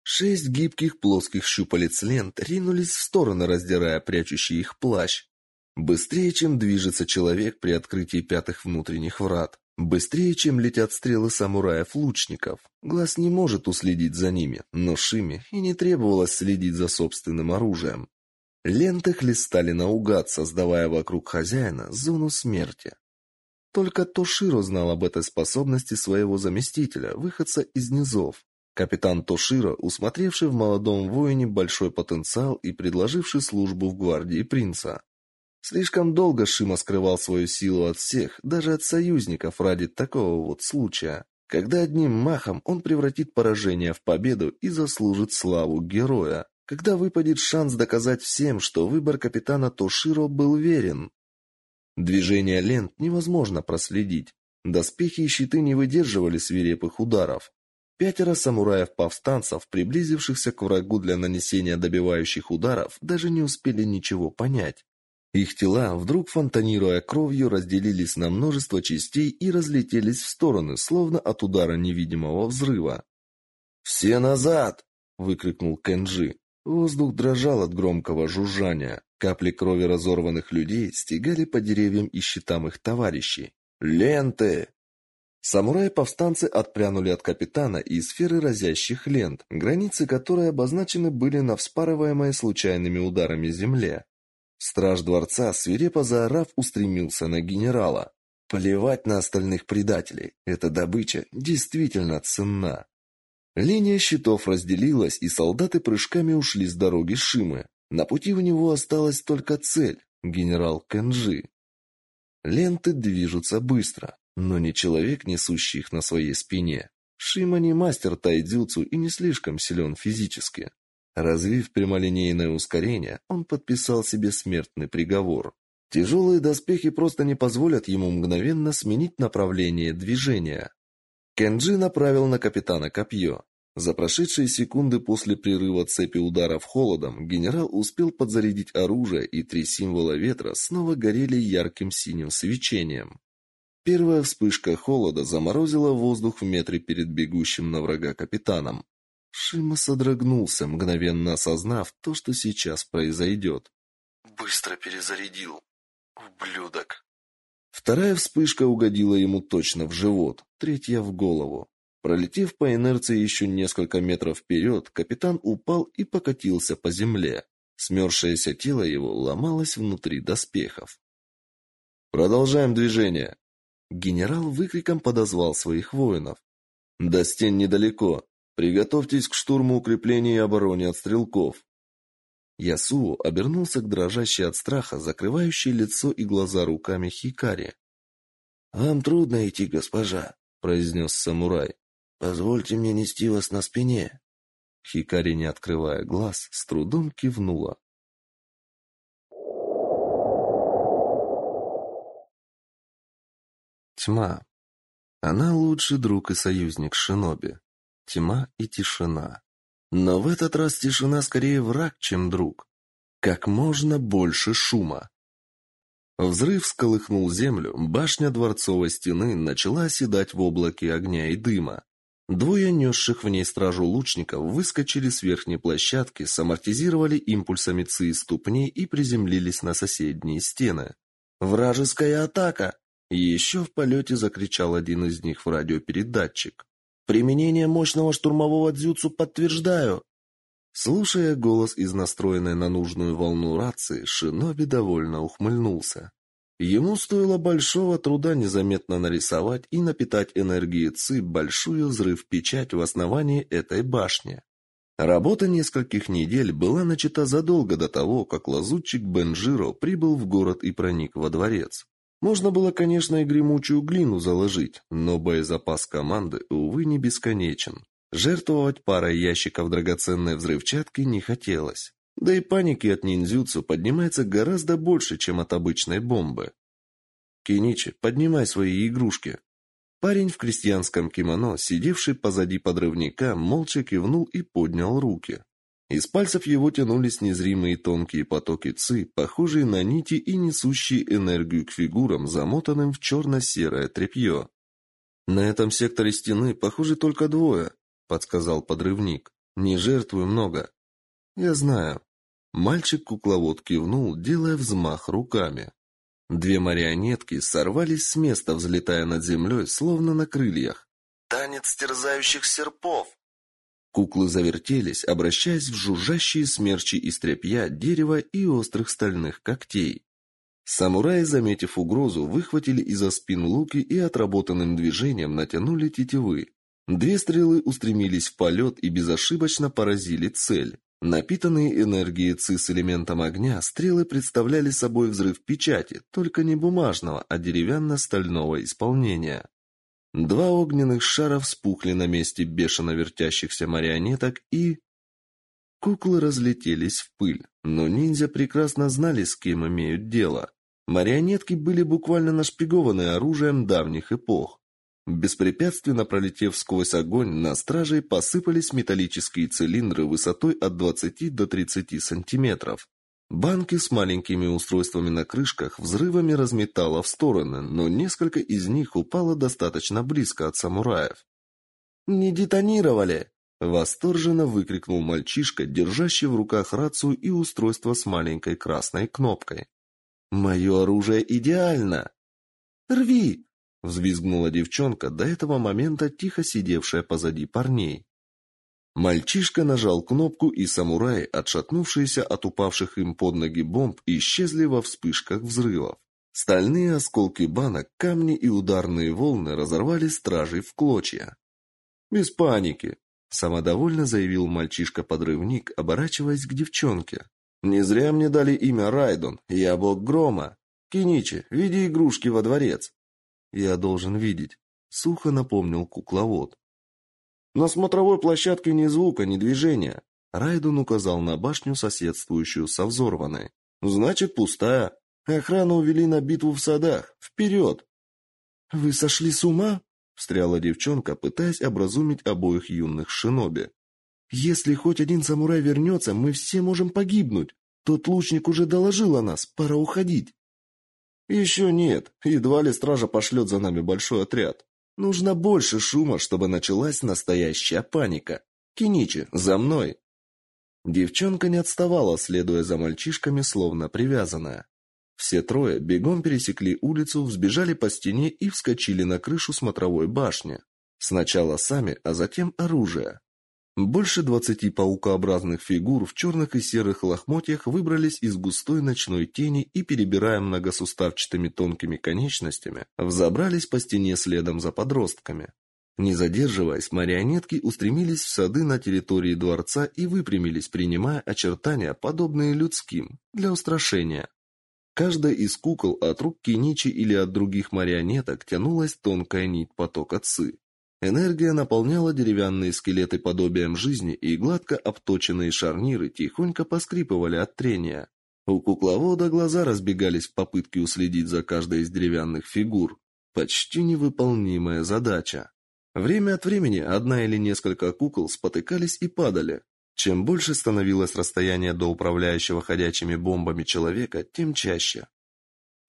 Шесть гибких плоских щупалец лент ринулись в стороны, раздирая прячущий их плащ. Быстрее, чем движется человек при открытии пятых внутренних врат. Быстрее, чем летят стрелы самураев-лучников. Глаз не может уследить за ними, но Шиме и не требовалось следить за собственным оружием. Ленты хлестали наугад, создавая вокруг хозяина зону смерти. Только Тоширо знал об этой способности своего заместителя, выходца из низов. Капитан Тоширо, усмотревший в молодом воине большой потенциал и предложивший службу в гвардии принца. Слишком долго Шима скрывал свою силу от всех, даже от союзников ради такого вот случая, когда одним махом он превратит поражение в победу и заслужит славу героя, когда выпадет шанс доказать всем, что выбор капитана Тоширо был верен. Движение лент невозможно проследить. Доспехи и щиты не выдерживали свирепых ударов. Пятеро самураев-повстанцев, приблизившихся к врагу для нанесения добивающих ударов, даже не успели ничего понять. Их тела, вдруг фонтанируя кровью, разделились на множество частей и разлетелись в стороны, словно от удара невидимого взрыва. «Все назад!» – выкрикнул Кенджи. Воздух дрожал от громкого жужжания. Капли крови разорванных людей стегали по деревьям и щитам их товарищей. «Ленты!» Самураи-повстанцы отпрянули от капитана и сферы разящих лент, границы которой обозначены были на вспарываемой случайными ударами земле. Страж дворца, свирепо заорав, устремился на генерала. Плевать на остальных предателей. Эта добыча действительно ценна. Линия щитов разделилась, и солдаты прыжками ушли с дороги Шимы. На пути у него осталась только цель генерал Кэнджи. Ленты движутся быстро, но не человек, несущий их на своей спине. Шима не мастер тайдзюцу и не слишком силен физически. Развив прямолинейное ускорение, он подписал себе смертный приговор. Тяжелые доспехи просто не позволят ему мгновенно сменить направление движения. Кенджи направил на капитана копье. За прошедшие секунды после прерыва цепи ударов холодом генерал успел подзарядить оружие, и три символа ветра снова горели ярким синим свечением. Первая вспышка холода заморозила воздух в метре перед бегущим на врага капитаном. Шима содрогнулся, мгновенно осознав то, что сейчас произойдет. «Быстро перезарядил. Ублюдок!» Вторая вспышка угодила ему точно в живот, третья в голову. Пролетев по инерции еще несколько метров вперед, капитан упал и покатился по земле. Смерзшееся тело его ломалось внутри доспехов. «Продолжаем движение!» Генерал выкриком подозвал своих воинов. «До стен недалеко. Приготовьтесь к штурму укреплений и обороне от стрелков». Ясуо обернулся к дрожащей от страха, закрывающей лицо и глаза руками Хикари. «Вам трудно идти, госпожа», — произнес самурай. Позвольте мне нести вас на спине. Хикари, не открывая глаз, с трудом кивнула. Тьма. Она лучший друг и союзник Шиноби. Тьма и тишина. Но в этот раз тишина скорее враг, чем друг. Как можно больше шума. Взрыв сколыхнул землю, башня дворцовой стены начала оседать в облаке огня и дыма. Двое несших в ней стражу лучников выскочили с верхней площадки, самортизировали импульсами ЦИ ступней и приземлились на соседние стены. «Вражеская атака!» Еще в полете закричал один из них в радиопередатчик. «Применение мощного штурмового дзюцу подтверждаю!» Слушая голос из настроенной на нужную волну рации, Шиноби довольно ухмыльнулся. Ему стоило большого труда незаметно нарисовать и напитать энергией ЦИ большую взрыв-печать в основании этой башни. Работа нескольких недель была начата задолго до того, как лазутчик Бенжиро прибыл в город и проник во дворец. Можно было, конечно, и гремучую глину заложить, но боезапас команды, увы, не бесконечен. Жертвовать парой ящиков драгоценной взрывчатки не хотелось. Да и паники от ниндзюцу поднимается гораздо больше, чем от обычной бомбы. Киничи, поднимай свои игрушки. Парень в крестьянском кимоно, сидевший позади подрывника, молча кивнул и поднял руки. Из пальцев его тянулись незримые тонкие потоки ци, похожие на нити и несущие энергию к фигурам, замотанным в черно-серое тряпье. «На этом секторе стены, похоже, только двое», — подсказал подрывник. «Не жертвуй много». «Я знаю», Мальчик-кукловод кивнул, делая взмах руками. Две марионетки сорвались с места, взлетая над землей, словно на крыльях. «Танец терзающих серпов!» Куклы завертелись, обращаясь в жужжащие смерчи из тряпья, дерева и острых стальных когтей. Самураи, заметив угрозу, выхватили из-за спин луки и отработанным движением натянули тетивы. Две стрелы устремились в полет и безошибочно поразили цель. Напитанные энергией ЦИ с элементом огня, стрелы представляли собой взрыв печати, только не бумажного, а деревянно-стального исполнения. Два огненных шара вспухли на месте бешено вертящихся марионеток и... Куклы разлетелись в пыль, но ниндзя прекрасно знали, с кем имеют дело. Марионетки были буквально нашпигованы оружием давних эпох. Беспрепятственно пролетев сквозь огонь, на стражей посыпались металлические цилиндры высотой от 20 до 30 сантиметров. Банки с маленькими устройствами на крышках взрывами разметало в стороны, но несколько из них упало достаточно близко от самураев. «Не детонировали!» – восторженно выкрикнул мальчишка, держащий в руках рацию и устройство с маленькой красной кнопкой. «Мое оружие идеально!» «Рви!» взвизгнула девчонка, до этого момента тихо сидевшая позади парней. Мальчишка нажал кнопку, и самураи, отшатнувшиеся от упавших им под ноги бомб, исчезли во вспышках взрывов. Стальные осколки банок, камни и ударные волны разорвали стражей в клочья. «Без паники», – самодовольно заявил мальчишка-подрывник, оборачиваясь к девчонке. «Не зря мне дали имя Райдон, я бог грома. Киничи, веди игрушки во дворец». «Я должен видеть», – сухо напомнил кукловод. «На смотровой площадке ни звука, ни движения», – Райдон указал на башню, соседствующую со взорванной. «Значит, пустая. Охрану увели на битву в садах. Вперед!» «Вы сошли с ума?» встряла девчонка, пытаясь образумить обоих юных шиноби. Если хоть один самурай вернется, мы все можем погибнуть. Тот лучник уже доложил о нас, пора уходить. «Еще нет, едва ли стража пошлет за нами большой отряд. Нужно больше шума, чтобы началась настоящая паника. Киничи, за мной. Девчонка не отставала, следуя за мальчишками, словно привязанная. Все трое бегом пересекли улицу, взбежали по стене и вскочили на крышу смотровой башни. Сначала сами, а затем оружие. Больше двадцати паукообразных фигур в черных и серых лохмотьях выбрались из густой ночной тени и, перебирая многосуставчатыми тонкими конечностями, взобрались по стене следом за подростками. Не задерживаясь, марионетки устремились в сады на территории дворца и выпрямились, принимая очертания, подобные людским, для устрашения. Каждая из кукол от рук Киничи или от других марионеток тянулась тонкая нить потока ци. Энергия наполняла деревянные скелеты подобием жизни, и гладко обточенные шарниры тихонько поскрипывали от трения. У кукловода глаза разбегались в попытке уследить за каждой из деревянных фигур. Почти невыполнимая задача. Время от времени одна или несколько кукол спотыкались и падали, чем больше становилось расстояние до управляющего ходячими бомбами человека, тем чаще.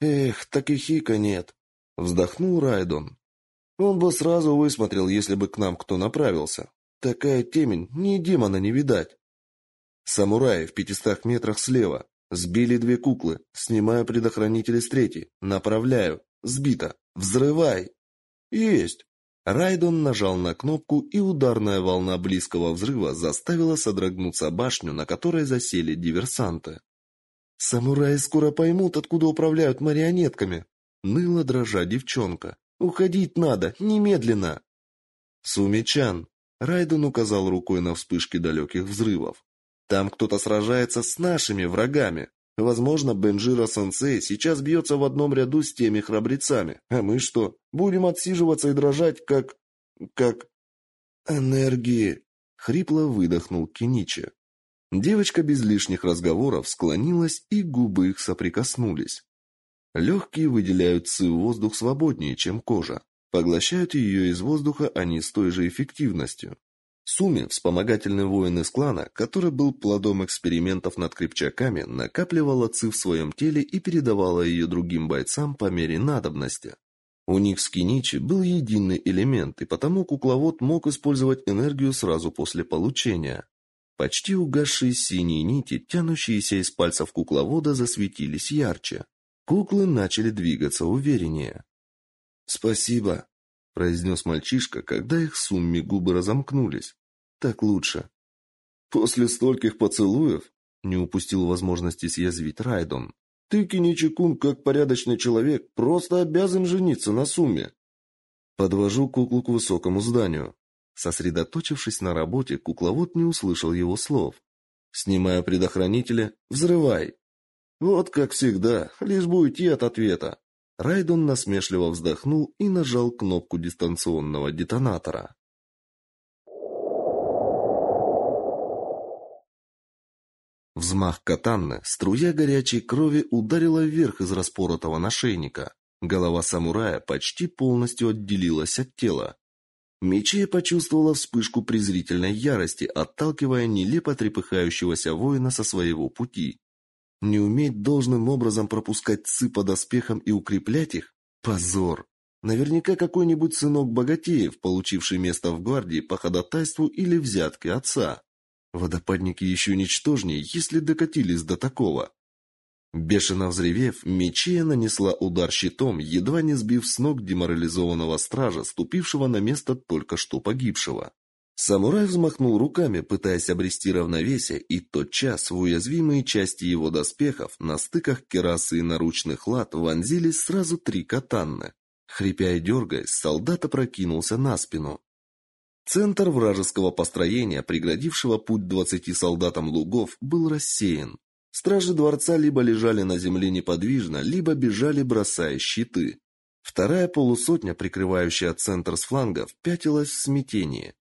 «Эх, так и хика нет», — вздохнул Райдон. «Он бы сразу высмотрел, если бы к нам кто направился. Такая темень, ни демона не видать». Самураи в пятистах метрах слева. Сбили две куклы. Снимаю предохранители с третьей. Направляю. Сбито. Взрывай. Есть. Райдон нажал на кнопку, и ударная волна близкого взрыва заставила содрогнуться башню, на которой засели диверсанты. «Самураи скоро поймут, откуда управляют марионетками!» Ныла дрожа девчонка. «Уходить надо, немедленно!» «Сумичан!» Райден указал рукой на вспышки далеких взрывов. «Там кто-то сражается с нашими врагами. Возможно, Бенжиро-сенсей сейчас бьется в одном ряду с теми храбрецами. А мы что, будем отсиживаться и дрожать, как... как... энергии? Хрипло выдохнул Киничи. Девочка без лишних разговоров склонилась, и губы их соприкоснулись. Легкие выделяют ци воздух свободнее, чем кожа. Поглощают ее из воздуха они с той же эффективностью. Суми, вспомогательный воин из клана, который был плодом экспериментов над крепчаками, накапливала ци в своем теле и передавала ее другим бойцам по мере надобности. У них с Киничи был единый элемент, и потому кукловод мог использовать энергию сразу после получения. Почти угасшие синие нити, тянущиеся из пальцев кукловода, засветились ярче. Куклы начали двигаться увереннее. «Спасибо», – произнес мальчишка, когда их сумми губы разомкнулись. Так лучше. После стольких поцелуев не упустил возможности съязвить Райдон. Ты, Киничи-кун, как порядочный человек, просто обязан жениться на сумме. Подвожу куклу к высокому зданию. Сосредоточившись на работе, кукловод не услышал его слов. Снимая предохранители, взрывай. Вот как всегда, лишь бы уйти от ответа. Райдон насмешливо вздохнул и нажал кнопку дистанционного детонатора. Взмах катанны, струя горячей крови ударила вверх из распоротого нашейника. Голова самурая почти полностью отделилась от тела. Мечея почувствовала вспышку презрительной ярости, отталкивая нелепо трепыхающегося воина со своего пути. Не уметь должным образом пропускать ци по доспехам и укреплять их – позор. Наверняка какой-нибудь сынок богатеев, получивший место в гвардии по ходатайству или взятке отца. Водопадники еще ничтожнее, если докатились до такого. Бешено взревев, Мечея нанесла удар щитом, едва не сбив с ног деморализованного стража, ступившего на место только что погибшего. Самурай взмахнул руками, пытаясь обрести равновесие, и тотчас в уязвимые части его доспехов на стыках керасы и наручных лад вонзились сразу три катанны. Хрипя и дергаясь, солдат опрокинулся на спину. Центр вражеского построения, преградившего путь двадцати солдатам лугов, был рассеян. Стражи дворца либо лежали на земле неподвижно, либо бежали, бросая щиты. Вторая полусотня, прикрывающая центр с флангов, пятилась в смятении.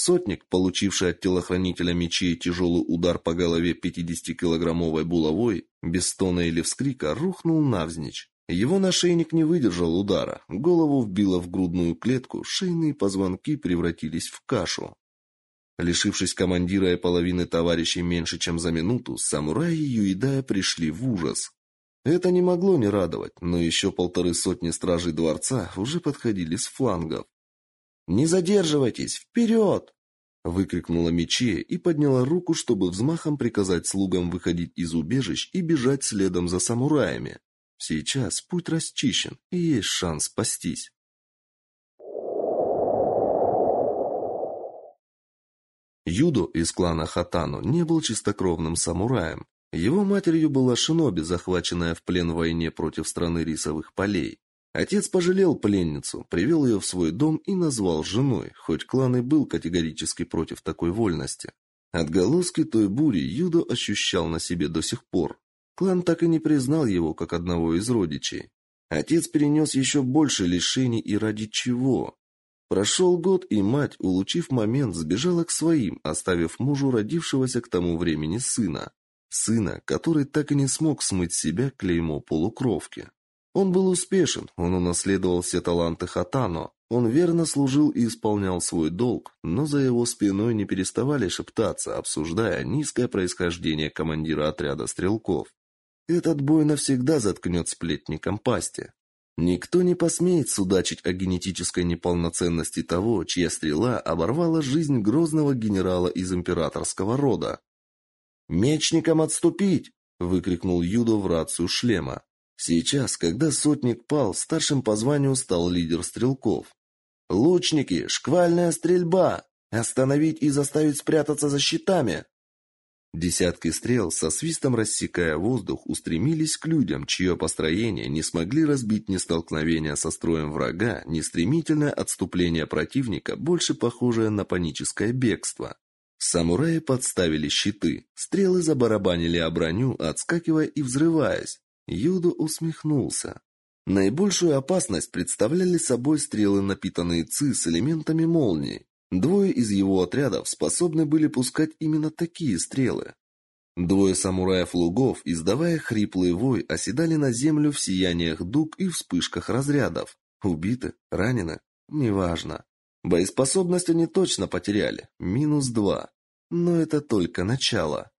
Сотник, получивший от телохранителя мечей тяжелый удар по голове 50-килограммовой булавой, без стона или вскрика рухнул навзничь. Его нашейник не выдержал удара, голову вбило в грудную клетку, шейные позвонки превратились в кашу. Лишившись командира и половины товарищей меньше, чем за минуту, самураи Юидая пришли в ужас. Это не могло не радовать, но еще полторы сотни стражей дворца уже подходили с флангов. «Не задерживайтесь! Вперед!» Выкрикнула Мечея и подняла руку, чтобы взмахом приказать слугам выходить из убежищ и бежать следом за самураями. Сейчас путь расчищен, и есть шанс спастись. Юдо из клана Хатану не был чистокровным самураем. Его матерью была шиноби, захваченная в плен в войне против страны рисовых полей. Отец пожалел пленницу, привел ее в свой дом и назвал женой, хоть клан и был категорически против такой вольности. Отголоски той бури Юдо ощущал на себе до сих пор. Клан так и не признал его как одного из родичей. Отец перенес еще больше лишений и ради чего? Прошел год, и мать, улучив момент, сбежала к своим, оставив мужу родившегося к тому времени сына. Сына, который так и не смог смыть себя клеймо полукровки. Он был успешен, он унаследовал все таланты Хатано. Он верно служил и исполнял свой долг, но за его спиной не переставали шептаться, обсуждая низкое происхождение командира отряда стрелков. Этот бой навсегда заткнет сплетникам пасти. Никто не посмеет судачить о генетической неполноценности того, чья стрела оборвала жизнь грозного генерала из императорского рода. «Мечникам отступить!» – выкрикнул Юдо в рацию шлема. Сейчас, когда сотник пал, старшим по званию стал лидер стрелков. «Лучники! Шквальная стрельба! Остановить и заставить спрятаться за щитами!» Десятки стрел, со свистом рассекая воздух, устремились к людям, чье построение не смогли разбить ни столкновения со строем врага, ни стремительное отступление противника, больше похожее на паническое бегство. Самураи подставили щиты, стрелы забарабанили о броню, отскакивая и взрываясь. Юдо усмехнулся. Наибольшую опасность представляли собой стрелы, напитанные ци с элементами молнии. Двое из его отрядов способны были пускать именно такие стрелы. Двое самураев-лугов, издавая хриплый вой, оседали на землю в сияниях дуг и вспышках разрядов. Убиты, ранены, неважно. Боеспособность они точно потеряли, минус два. Но это только начало.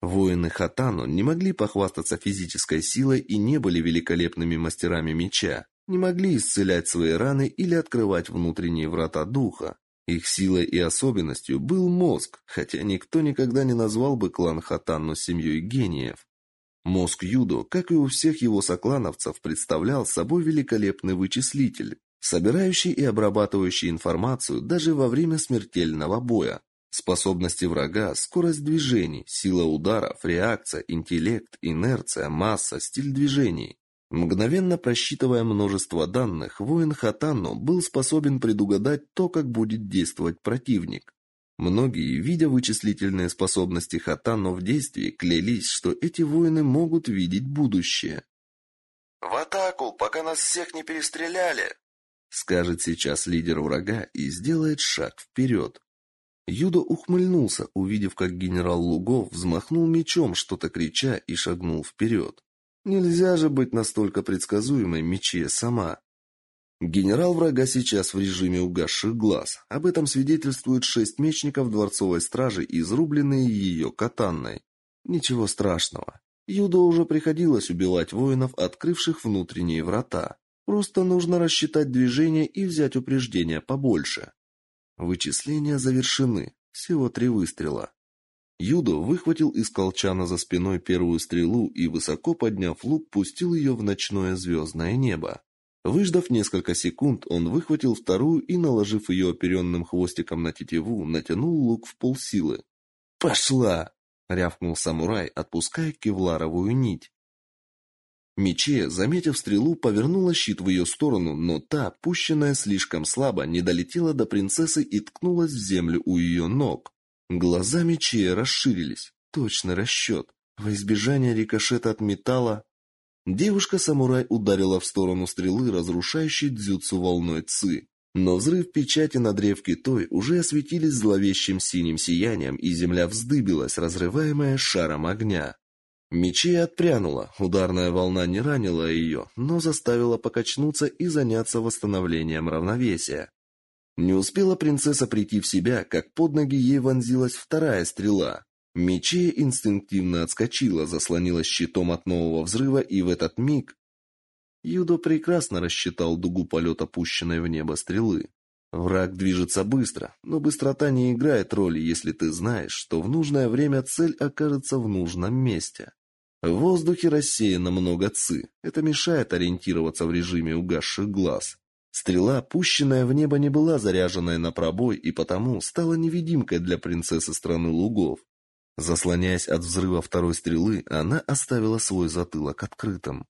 Воины Хатану не могли похвастаться физической силой и не были великолепными мастерами меча, не могли исцелять свои раны или открывать внутренние врата духа. Их силой и особенностью был мозг, хотя никто никогда не назвал бы клан Хатанну семьей гениев. Мозг Юдо, как и у всех его соклановцев, представлял собой великолепный вычислитель, собирающий и обрабатывающий информацию даже во время смертельного боя. Способности врага, скорость движений, сила ударов, реакция, интеллект, инерция, масса, стиль движений. Мгновенно просчитывая множество данных, воин Хатанно был способен предугадать то, как будет действовать противник. Многие, видя вычислительные способности Хатанно в действии, клялись, что эти воины могут видеть будущее. «В атаку, пока нас всех не перестреляли!» Скажет сейчас лидер врага и сделает шаг вперед. Юдо ухмыльнулся, увидев, как генерал Лугов взмахнул мечом, что-то крича, и шагнул вперед. Нельзя же быть настолько предсказуемой мече сама. Генерал врага сейчас в режиме угасших глаз. Об этом свидетельствуют шесть мечников дворцовой стражи, изрубленные ее катанной. Ничего страшного. Юдо уже приходилось убивать воинов, открывших внутренние врата. Просто нужно рассчитать движение и взять упреждения побольше. Вычисления завершены. Всего три выстрела. Юдо выхватил из колчана за спиной первую стрелу и, высоко подняв лук, пустил ее в ночное звездное небо. Выждав несколько секунд, он выхватил вторую и, наложив ее оперенным хвостиком на тетиву, натянул лук в полсилы. «Пошла!» — рявкнул самурай, отпуская кевларовую нить. Мече, заметив стрелу, повернула щит в ее сторону, но та, пущенная слишком слабо, не долетела до принцессы и ткнулась в землю у ее ног. Глаза Мече расширились. Точный расчет. Во избежание рикошета от металла девушка-самурай ударила в сторону стрелы, разрушающей дзюцу волной ци. Но взрыв печати на древке той уже осветились зловещим синим сиянием, и земля вздыбилась, разрываемая шаром огня. Мечи отпрянула, ударная волна не ранила ее, но заставила покачнуться и заняться восстановлением равновесия. Не успела принцесса прийти в себя, как под ноги ей вонзилась вторая стрела. Мечея инстинктивно отскочила, заслонилась щитом от нового взрыва, и в этот миг Юдо прекрасно рассчитал дугу полета пущенной в небо стрелы. Враг движется быстро, но быстрота не играет роли, если ты знаешь, что в нужное время цель окажется в нужном месте. В воздухе рассеяно много ци. Это мешает ориентироваться в режиме угасших глаз. Стрела, пущенная в небо, не была заряженная на пробой и потому стала невидимкой для принцессы страны лугов. Заслоняясь от взрыва второй стрелы, она оставила свой затылок открытым.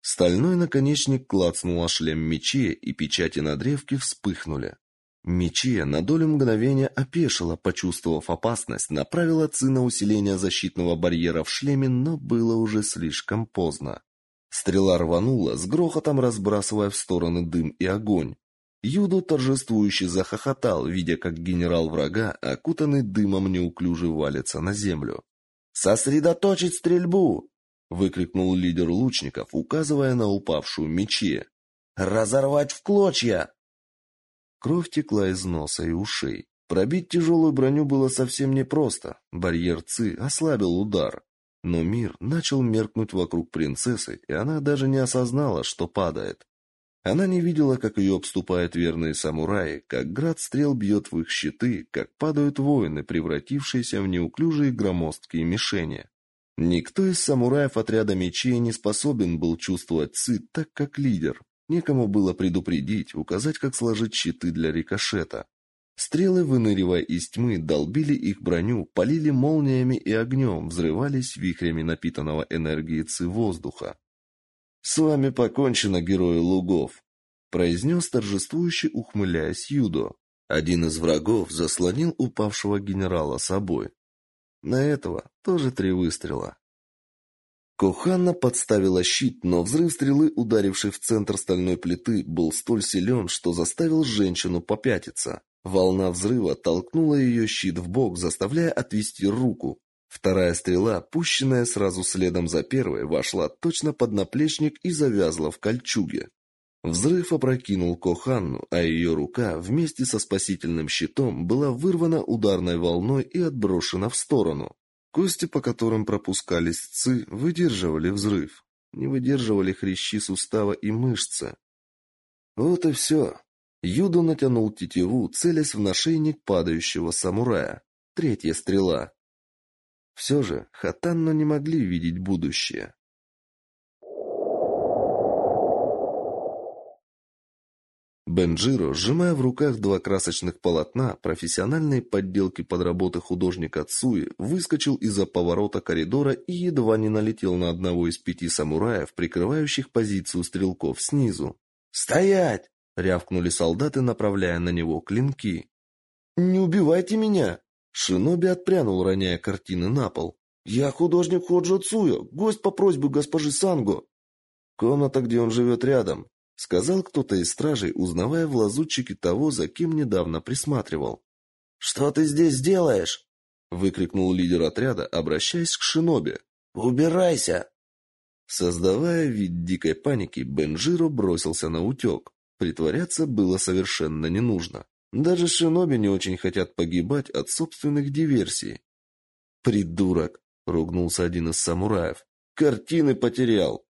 Стальной наконечник клацнул о шлем мече, и печати на древке вспыхнули. Мече на долю мгновения опешила, почувствовав опасность, направила ци на усиление защитного барьера в шлеме, но было уже слишком поздно. Стрела рванула, с грохотом разбрасывая в стороны дым и огонь. Юдо торжествующе захохотал, видя, как генерал врага, окутанный дымом, неуклюже валится на землю. «Сосредоточить стрельбу!» — выкрикнул лидер лучников, указывая на упавшую мечи. «Разорвать в клочья!» Кровь текла из носа и ушей. Пробить тяжелую броню было совсем непросто. Барьер Ци ослабил удар. Но мир начал меркнуть вокруг принцессы, и она даже не осознала, что падает. Она не видела, как ее обступают верные самураи, как град стрел бьет в их щиты, как падают воины, превратившиеся в неуклюжие громоздкие мишени. Никто из самураев отряда мечей не способен был чувствовать ци так, как лидер. Некому было предупредить, указать, как сложить щиты для рикошета. Стрелы, выныривая из тьмы, долбили их броню, полили молниями и огнем, взрывались вихрями напитанного энергией ци воздуха. «С вами покончено, герои лугов», — произнес торжествующе, ухмыляясь Юдо. Один из врагов заслонил упавшего генерала собой. На этого тоже три выстрела. Коханна подставила щит, но взрыв стрелы, ударивший в центр стальной плиты, был столь силен, что заставил женщину попятиться. Волна взрыва толкнула ее щит в бок, заставляя отвести руку. Вторая стрела, пущенная сразу следом за первой, вошла точно под наплечник и завязла в кольчуге. Взрыв опрокинул Коханну, а ее рука вместе со спасительным щитом была вырвана ударной волной и отброшена в сторону. Кости, по которым пропускались ци, выдерживали взрыв. Не выдерживали хрящи сустава и мышцы. Вот и все. Юдо натянул тетиву, целясь в нашейник падающего самурая. Третья стрела. Все же Хатанно не могли видеть будущее. Бенджиро, сжимая в руках два красочных полотна профессиональной подделки под работы художника Цуи, выскочил из-за поворота коридора и едва не налетел на одного из пяти самураев, прикрывающих позицию стрелков снизу. «Стоять!» — рявкнули солдаты, направляя на него клинки. «Не убивайте меня!» Шиноби отпрянул, роняя картины на пол. «Я художник Ходжо Цуя, гость по просьбе госпожи Санго». «Комната, где он живет рядом», — сказал кто-то из стражей, узнавая в лазутчике того, за кем недавно присматривал. «Что ты здесь делаешь?» — выкрикнул лидер отряда, обращаясь к Шиноби. «Убирайся!» Создавая вид дикой паники, Бенжиро бросился на утек. Притворяться было совершенно не нужно. Даже шиноби не очень хотят погибать от собственных диверсий. «Придурок!» — ругнулся один из самураев. «Картины потерял!»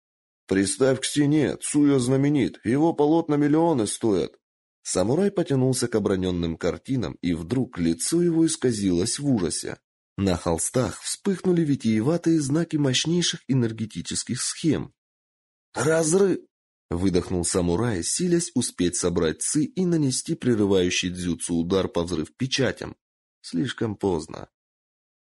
«Приставь к стене, Цуя знаменит, его полотна миллионы стоят!» Самурай потянулся к оброненным картинам, и вдруг лицо его исказилось в ужасе. На холстах вспыхнули витиеватые знаки мощнейших энергетических схем. «Разрыв!» Выдохнул самурай, силясь успеть собрать ци и нанести прерывающий дзюцу удар по взрыв печатям. Слишком поздно.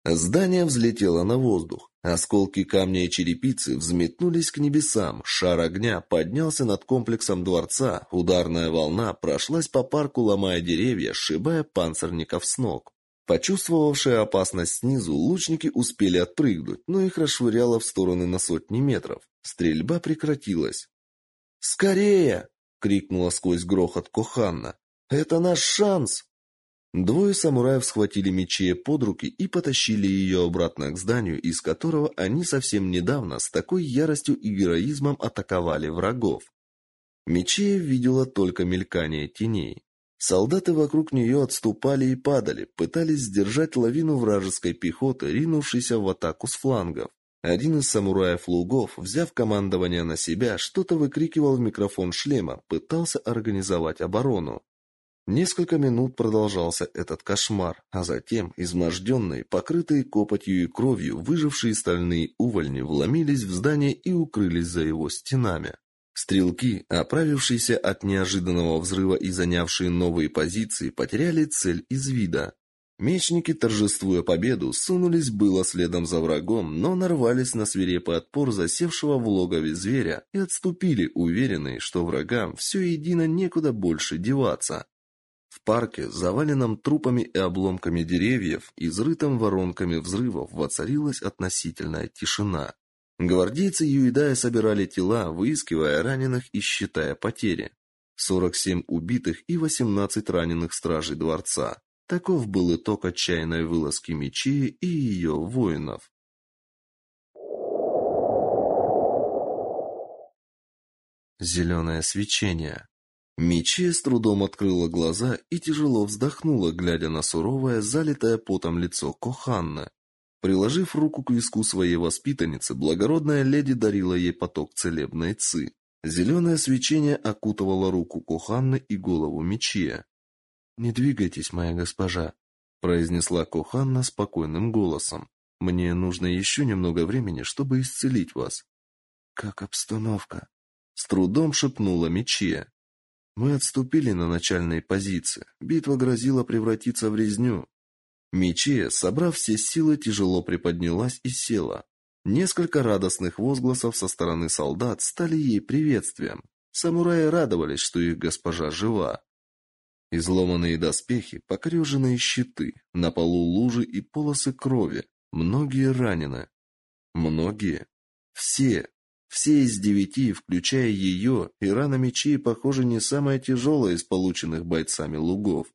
Здание взлетело на воздух. Осколки камня и черепицы взметнулись к небесам. Шар огня поднялся над комплексом дворца. Ударная волна прошлась по парку, ломая деревья, сшибая панцирников с ног. Почувствовавшие опасность снизу, лучники успели отпрыгнуть, но их расшвыряло в стороны на сотни метров. Стрельба прекратилась. «Скорее!» — крикнула сквозь грохот Коханна. «Это наш шанс!» Двое самураев схватили мечи под руки и потащили ее обратно к зданию, из которого они совсем недавно с такой яростью и героизмом атаковали врагов. Мечея видела только мелькание теней. Солдаты вокруг нее отступали и падали, пытались сдержать лавину вражеской пехоты, ринувшейся в атаку с флангов. Один из самураев-лугов, взяв командование на себя, что-то выкрикивал в микрофон шлема, пытался организовать оборону. Несколько минут продолжался этот кошмар, а затем изможденные, покрытые копотью и кровью, выжившие стальные увольни вломились в здание и укрылись за его стенами. Стрелки, оправившиеся от неожиданного взрыва и занявшие новые позиции, потеряли цель из вида. Мечники, торжествуя победу, сунулись было следом за врагом, но нарвались на свирепый отпор засевшего в логове зверя и отступили, уверенные, что врагам все едино некуда больше деваться. В парке, заваленном трупами и обломками деревьев, изрытом воронками взрывов, воцарилась относительная тишина. Гвардейцы Юидая собирали тела, выискивая раненых и считая потери. 47 убитых и 18 раненых стражей дворца. Таков был итог отчаянной вылазки Мечи и ее воинов. Зеленое свечение. Мичи с трудом открыла глаза и тяжело вздохнула, глядя на суровое, залитое потом лицо Коханны. Приложив руку к виску своей воспитанницы, благородная леди дарила ей поток целебной ци. Зеленое свечение окутывало руку Коханны и голову Мичия. «Не двигайтесь, моя госпожа», — произнесла Коханна спокойным голосом. «Мне нужно еще немного времени, чтобы исцелить вас». «Как обстановка?» — с трудом шепнула Мичия. Мы отступили на начальные позиции. Битва грозила превратиться в резню. Мечея, собрав все силы, тяжело приподнялась и села. Несколько радостных возгласов со стороны солдат стали ей приветствием. Самураи радовались, что их госпожа жива. Изломанные доспехи, покореженные щиты, на полу лужи и полосы крови. Многие ранены. Многие. Все. Все из девяти, включая ее, и рана мечей, похоже, не самая тяжелая из полученных бойцами лугов.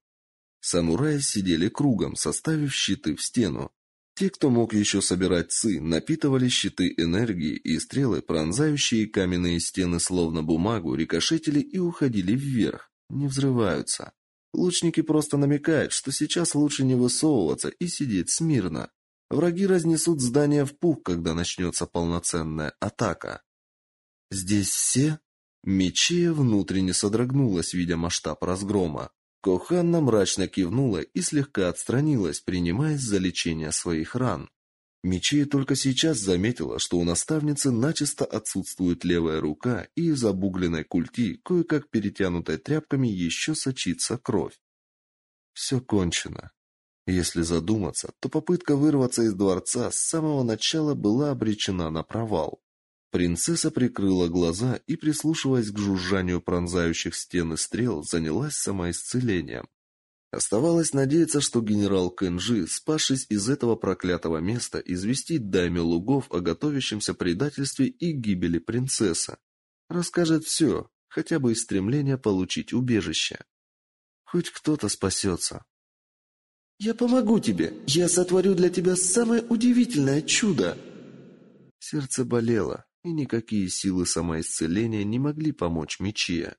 Самураи сидели кругом, составив щиты в стену. Те, кто мог еще собирать ци, напитывали щиты энергией, и стрелы, пронзающие каменные стены словно бумагу, рикошетили и уходили вверх, не взрываются. Лучники просто намекают, что сейчас лучше не высовываться и сидеть смирно. Враги разнесут здание в пух, когда начнется полноценная атака. Здесь все? Мечея внутренне содрогнулась, видя масштаб разгрома. Коханна мрачно кивнула и слегка отстранилась, принимаясь за лечение своих ран. Мечея только сейчас заметила, что у наставницы начисто отсутствует левая рука, и из обугленной культи, кое-как перетянутой тряпками, еще сочится кровь. Все кончено. Если задуматься, то попытка вырваться из дворца с самого начала была обречена на провал. Принцесса прикрыла глаза и, прислушиваясь к жужжанию пронзающих стены стрел, занялась самоисцелением. Оставалось надеяться, что генерал Кэнжи, спасшись из этого проклятого места, известит дайме лугов о готовящемся предательстве и гибели принцессы. Расскажет все, хотя бы из стремления получить убежище. Хоть кто-то спасется. «Я помогу тебе! Я сотворю для тебя самое удивительное чудо!» Сердце болело, и никакие силы самоисцеления не могли помочь Мичия.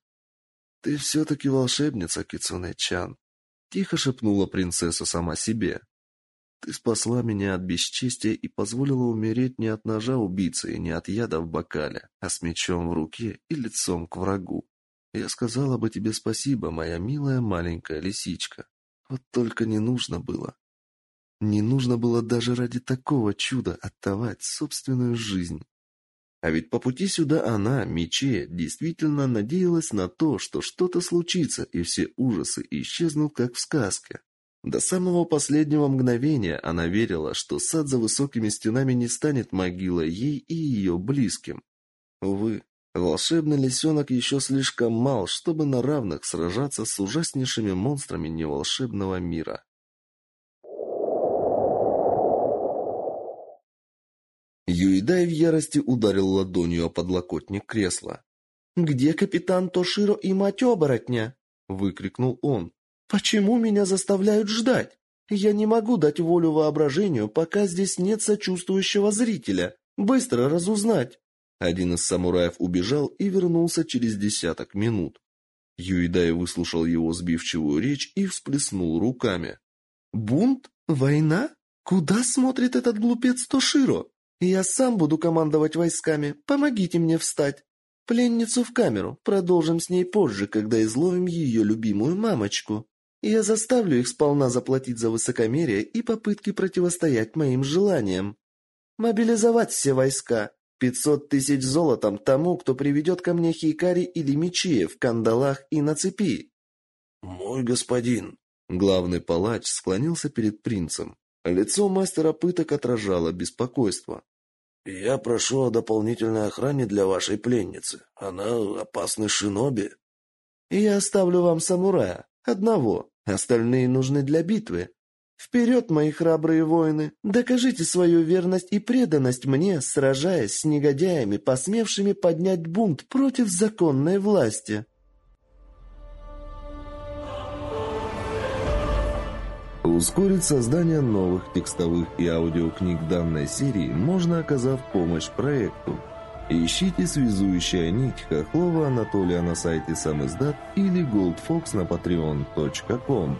«Ты все-таки волшебница, Кицуне-чан», — тихо шепнула принцесса сама себе. «Ты спасла меня от бесчестия и позволила умереть не от ножа убийцы и не от яда в бокале, а с мечом в руке и лицом к врагу. Я сказала бы тебе спасибо, моя милая маленькая лисичка. Вот только не нужно было. Не нужно было даже ради такого чуда отдавать собственную жизнь». А ведь по пути сюда она, Мече, действительно надеялась на то, что что-то случится, и все ужасы исчезнут, как в сказке. До самого последнего мгновения она верила, что сад за высокими стенами не станет могилой ей и ее близким. Увы, волшебный лисенок еще слишком мал, чтобы на равных сражаться с ужаснейшими монстрами неволшебного мира. Юидай в ярости ударил ладонью о подлокотник кресла. «Где капитан Тоширо и мать оборотня?» – выкрикнул он. «Почему меня заставляют ждать? Я не могу дать волю воображению, пока здесь нет сочувствующего зрителя. Быстро разузнать!» Один из самураев убежал и вернулся через десяток минут. Юидай выслушал его сбивчивую речь и всплеснул руками. «Бунт? Война? Куда смотрит этот глупец Тоширо? Я сам буду командовать войсками. Помогите мне встать. Пленницу в камеру. Продолжим с ней позже, когда изловим ее любимую мамочку. Я заставлю их сполна заплатить за высокомерие и попытки противостоять моим желаниям. Мобилизовать все войска. Пятьсот тысяч золотом тому, кто приведет ко мне хикари или мечи в кандалах и на цепи. Мой господин. Главный палач склонился перед принцем. Лицо мастера пыток отражало беспокойство. «Я прошу о дополнительной охране для вашей пленницы. Она опасный шиноби». «Я оставлю вам самурая. Одного. Остальные нужны для битвы. Вперед, мои храбрые воины! Докажите свою верность и преданность мне, сражаясь с негодяями, посмевшими поднять бунт против законной власти!» Ускорить создание новых текстовых и аудиокниг данной серии можно, оказав помощь проекту. Ищите «Связующая нить» Хохлова Анатолия на сайте Самиздат или Goldfox на patreon.com.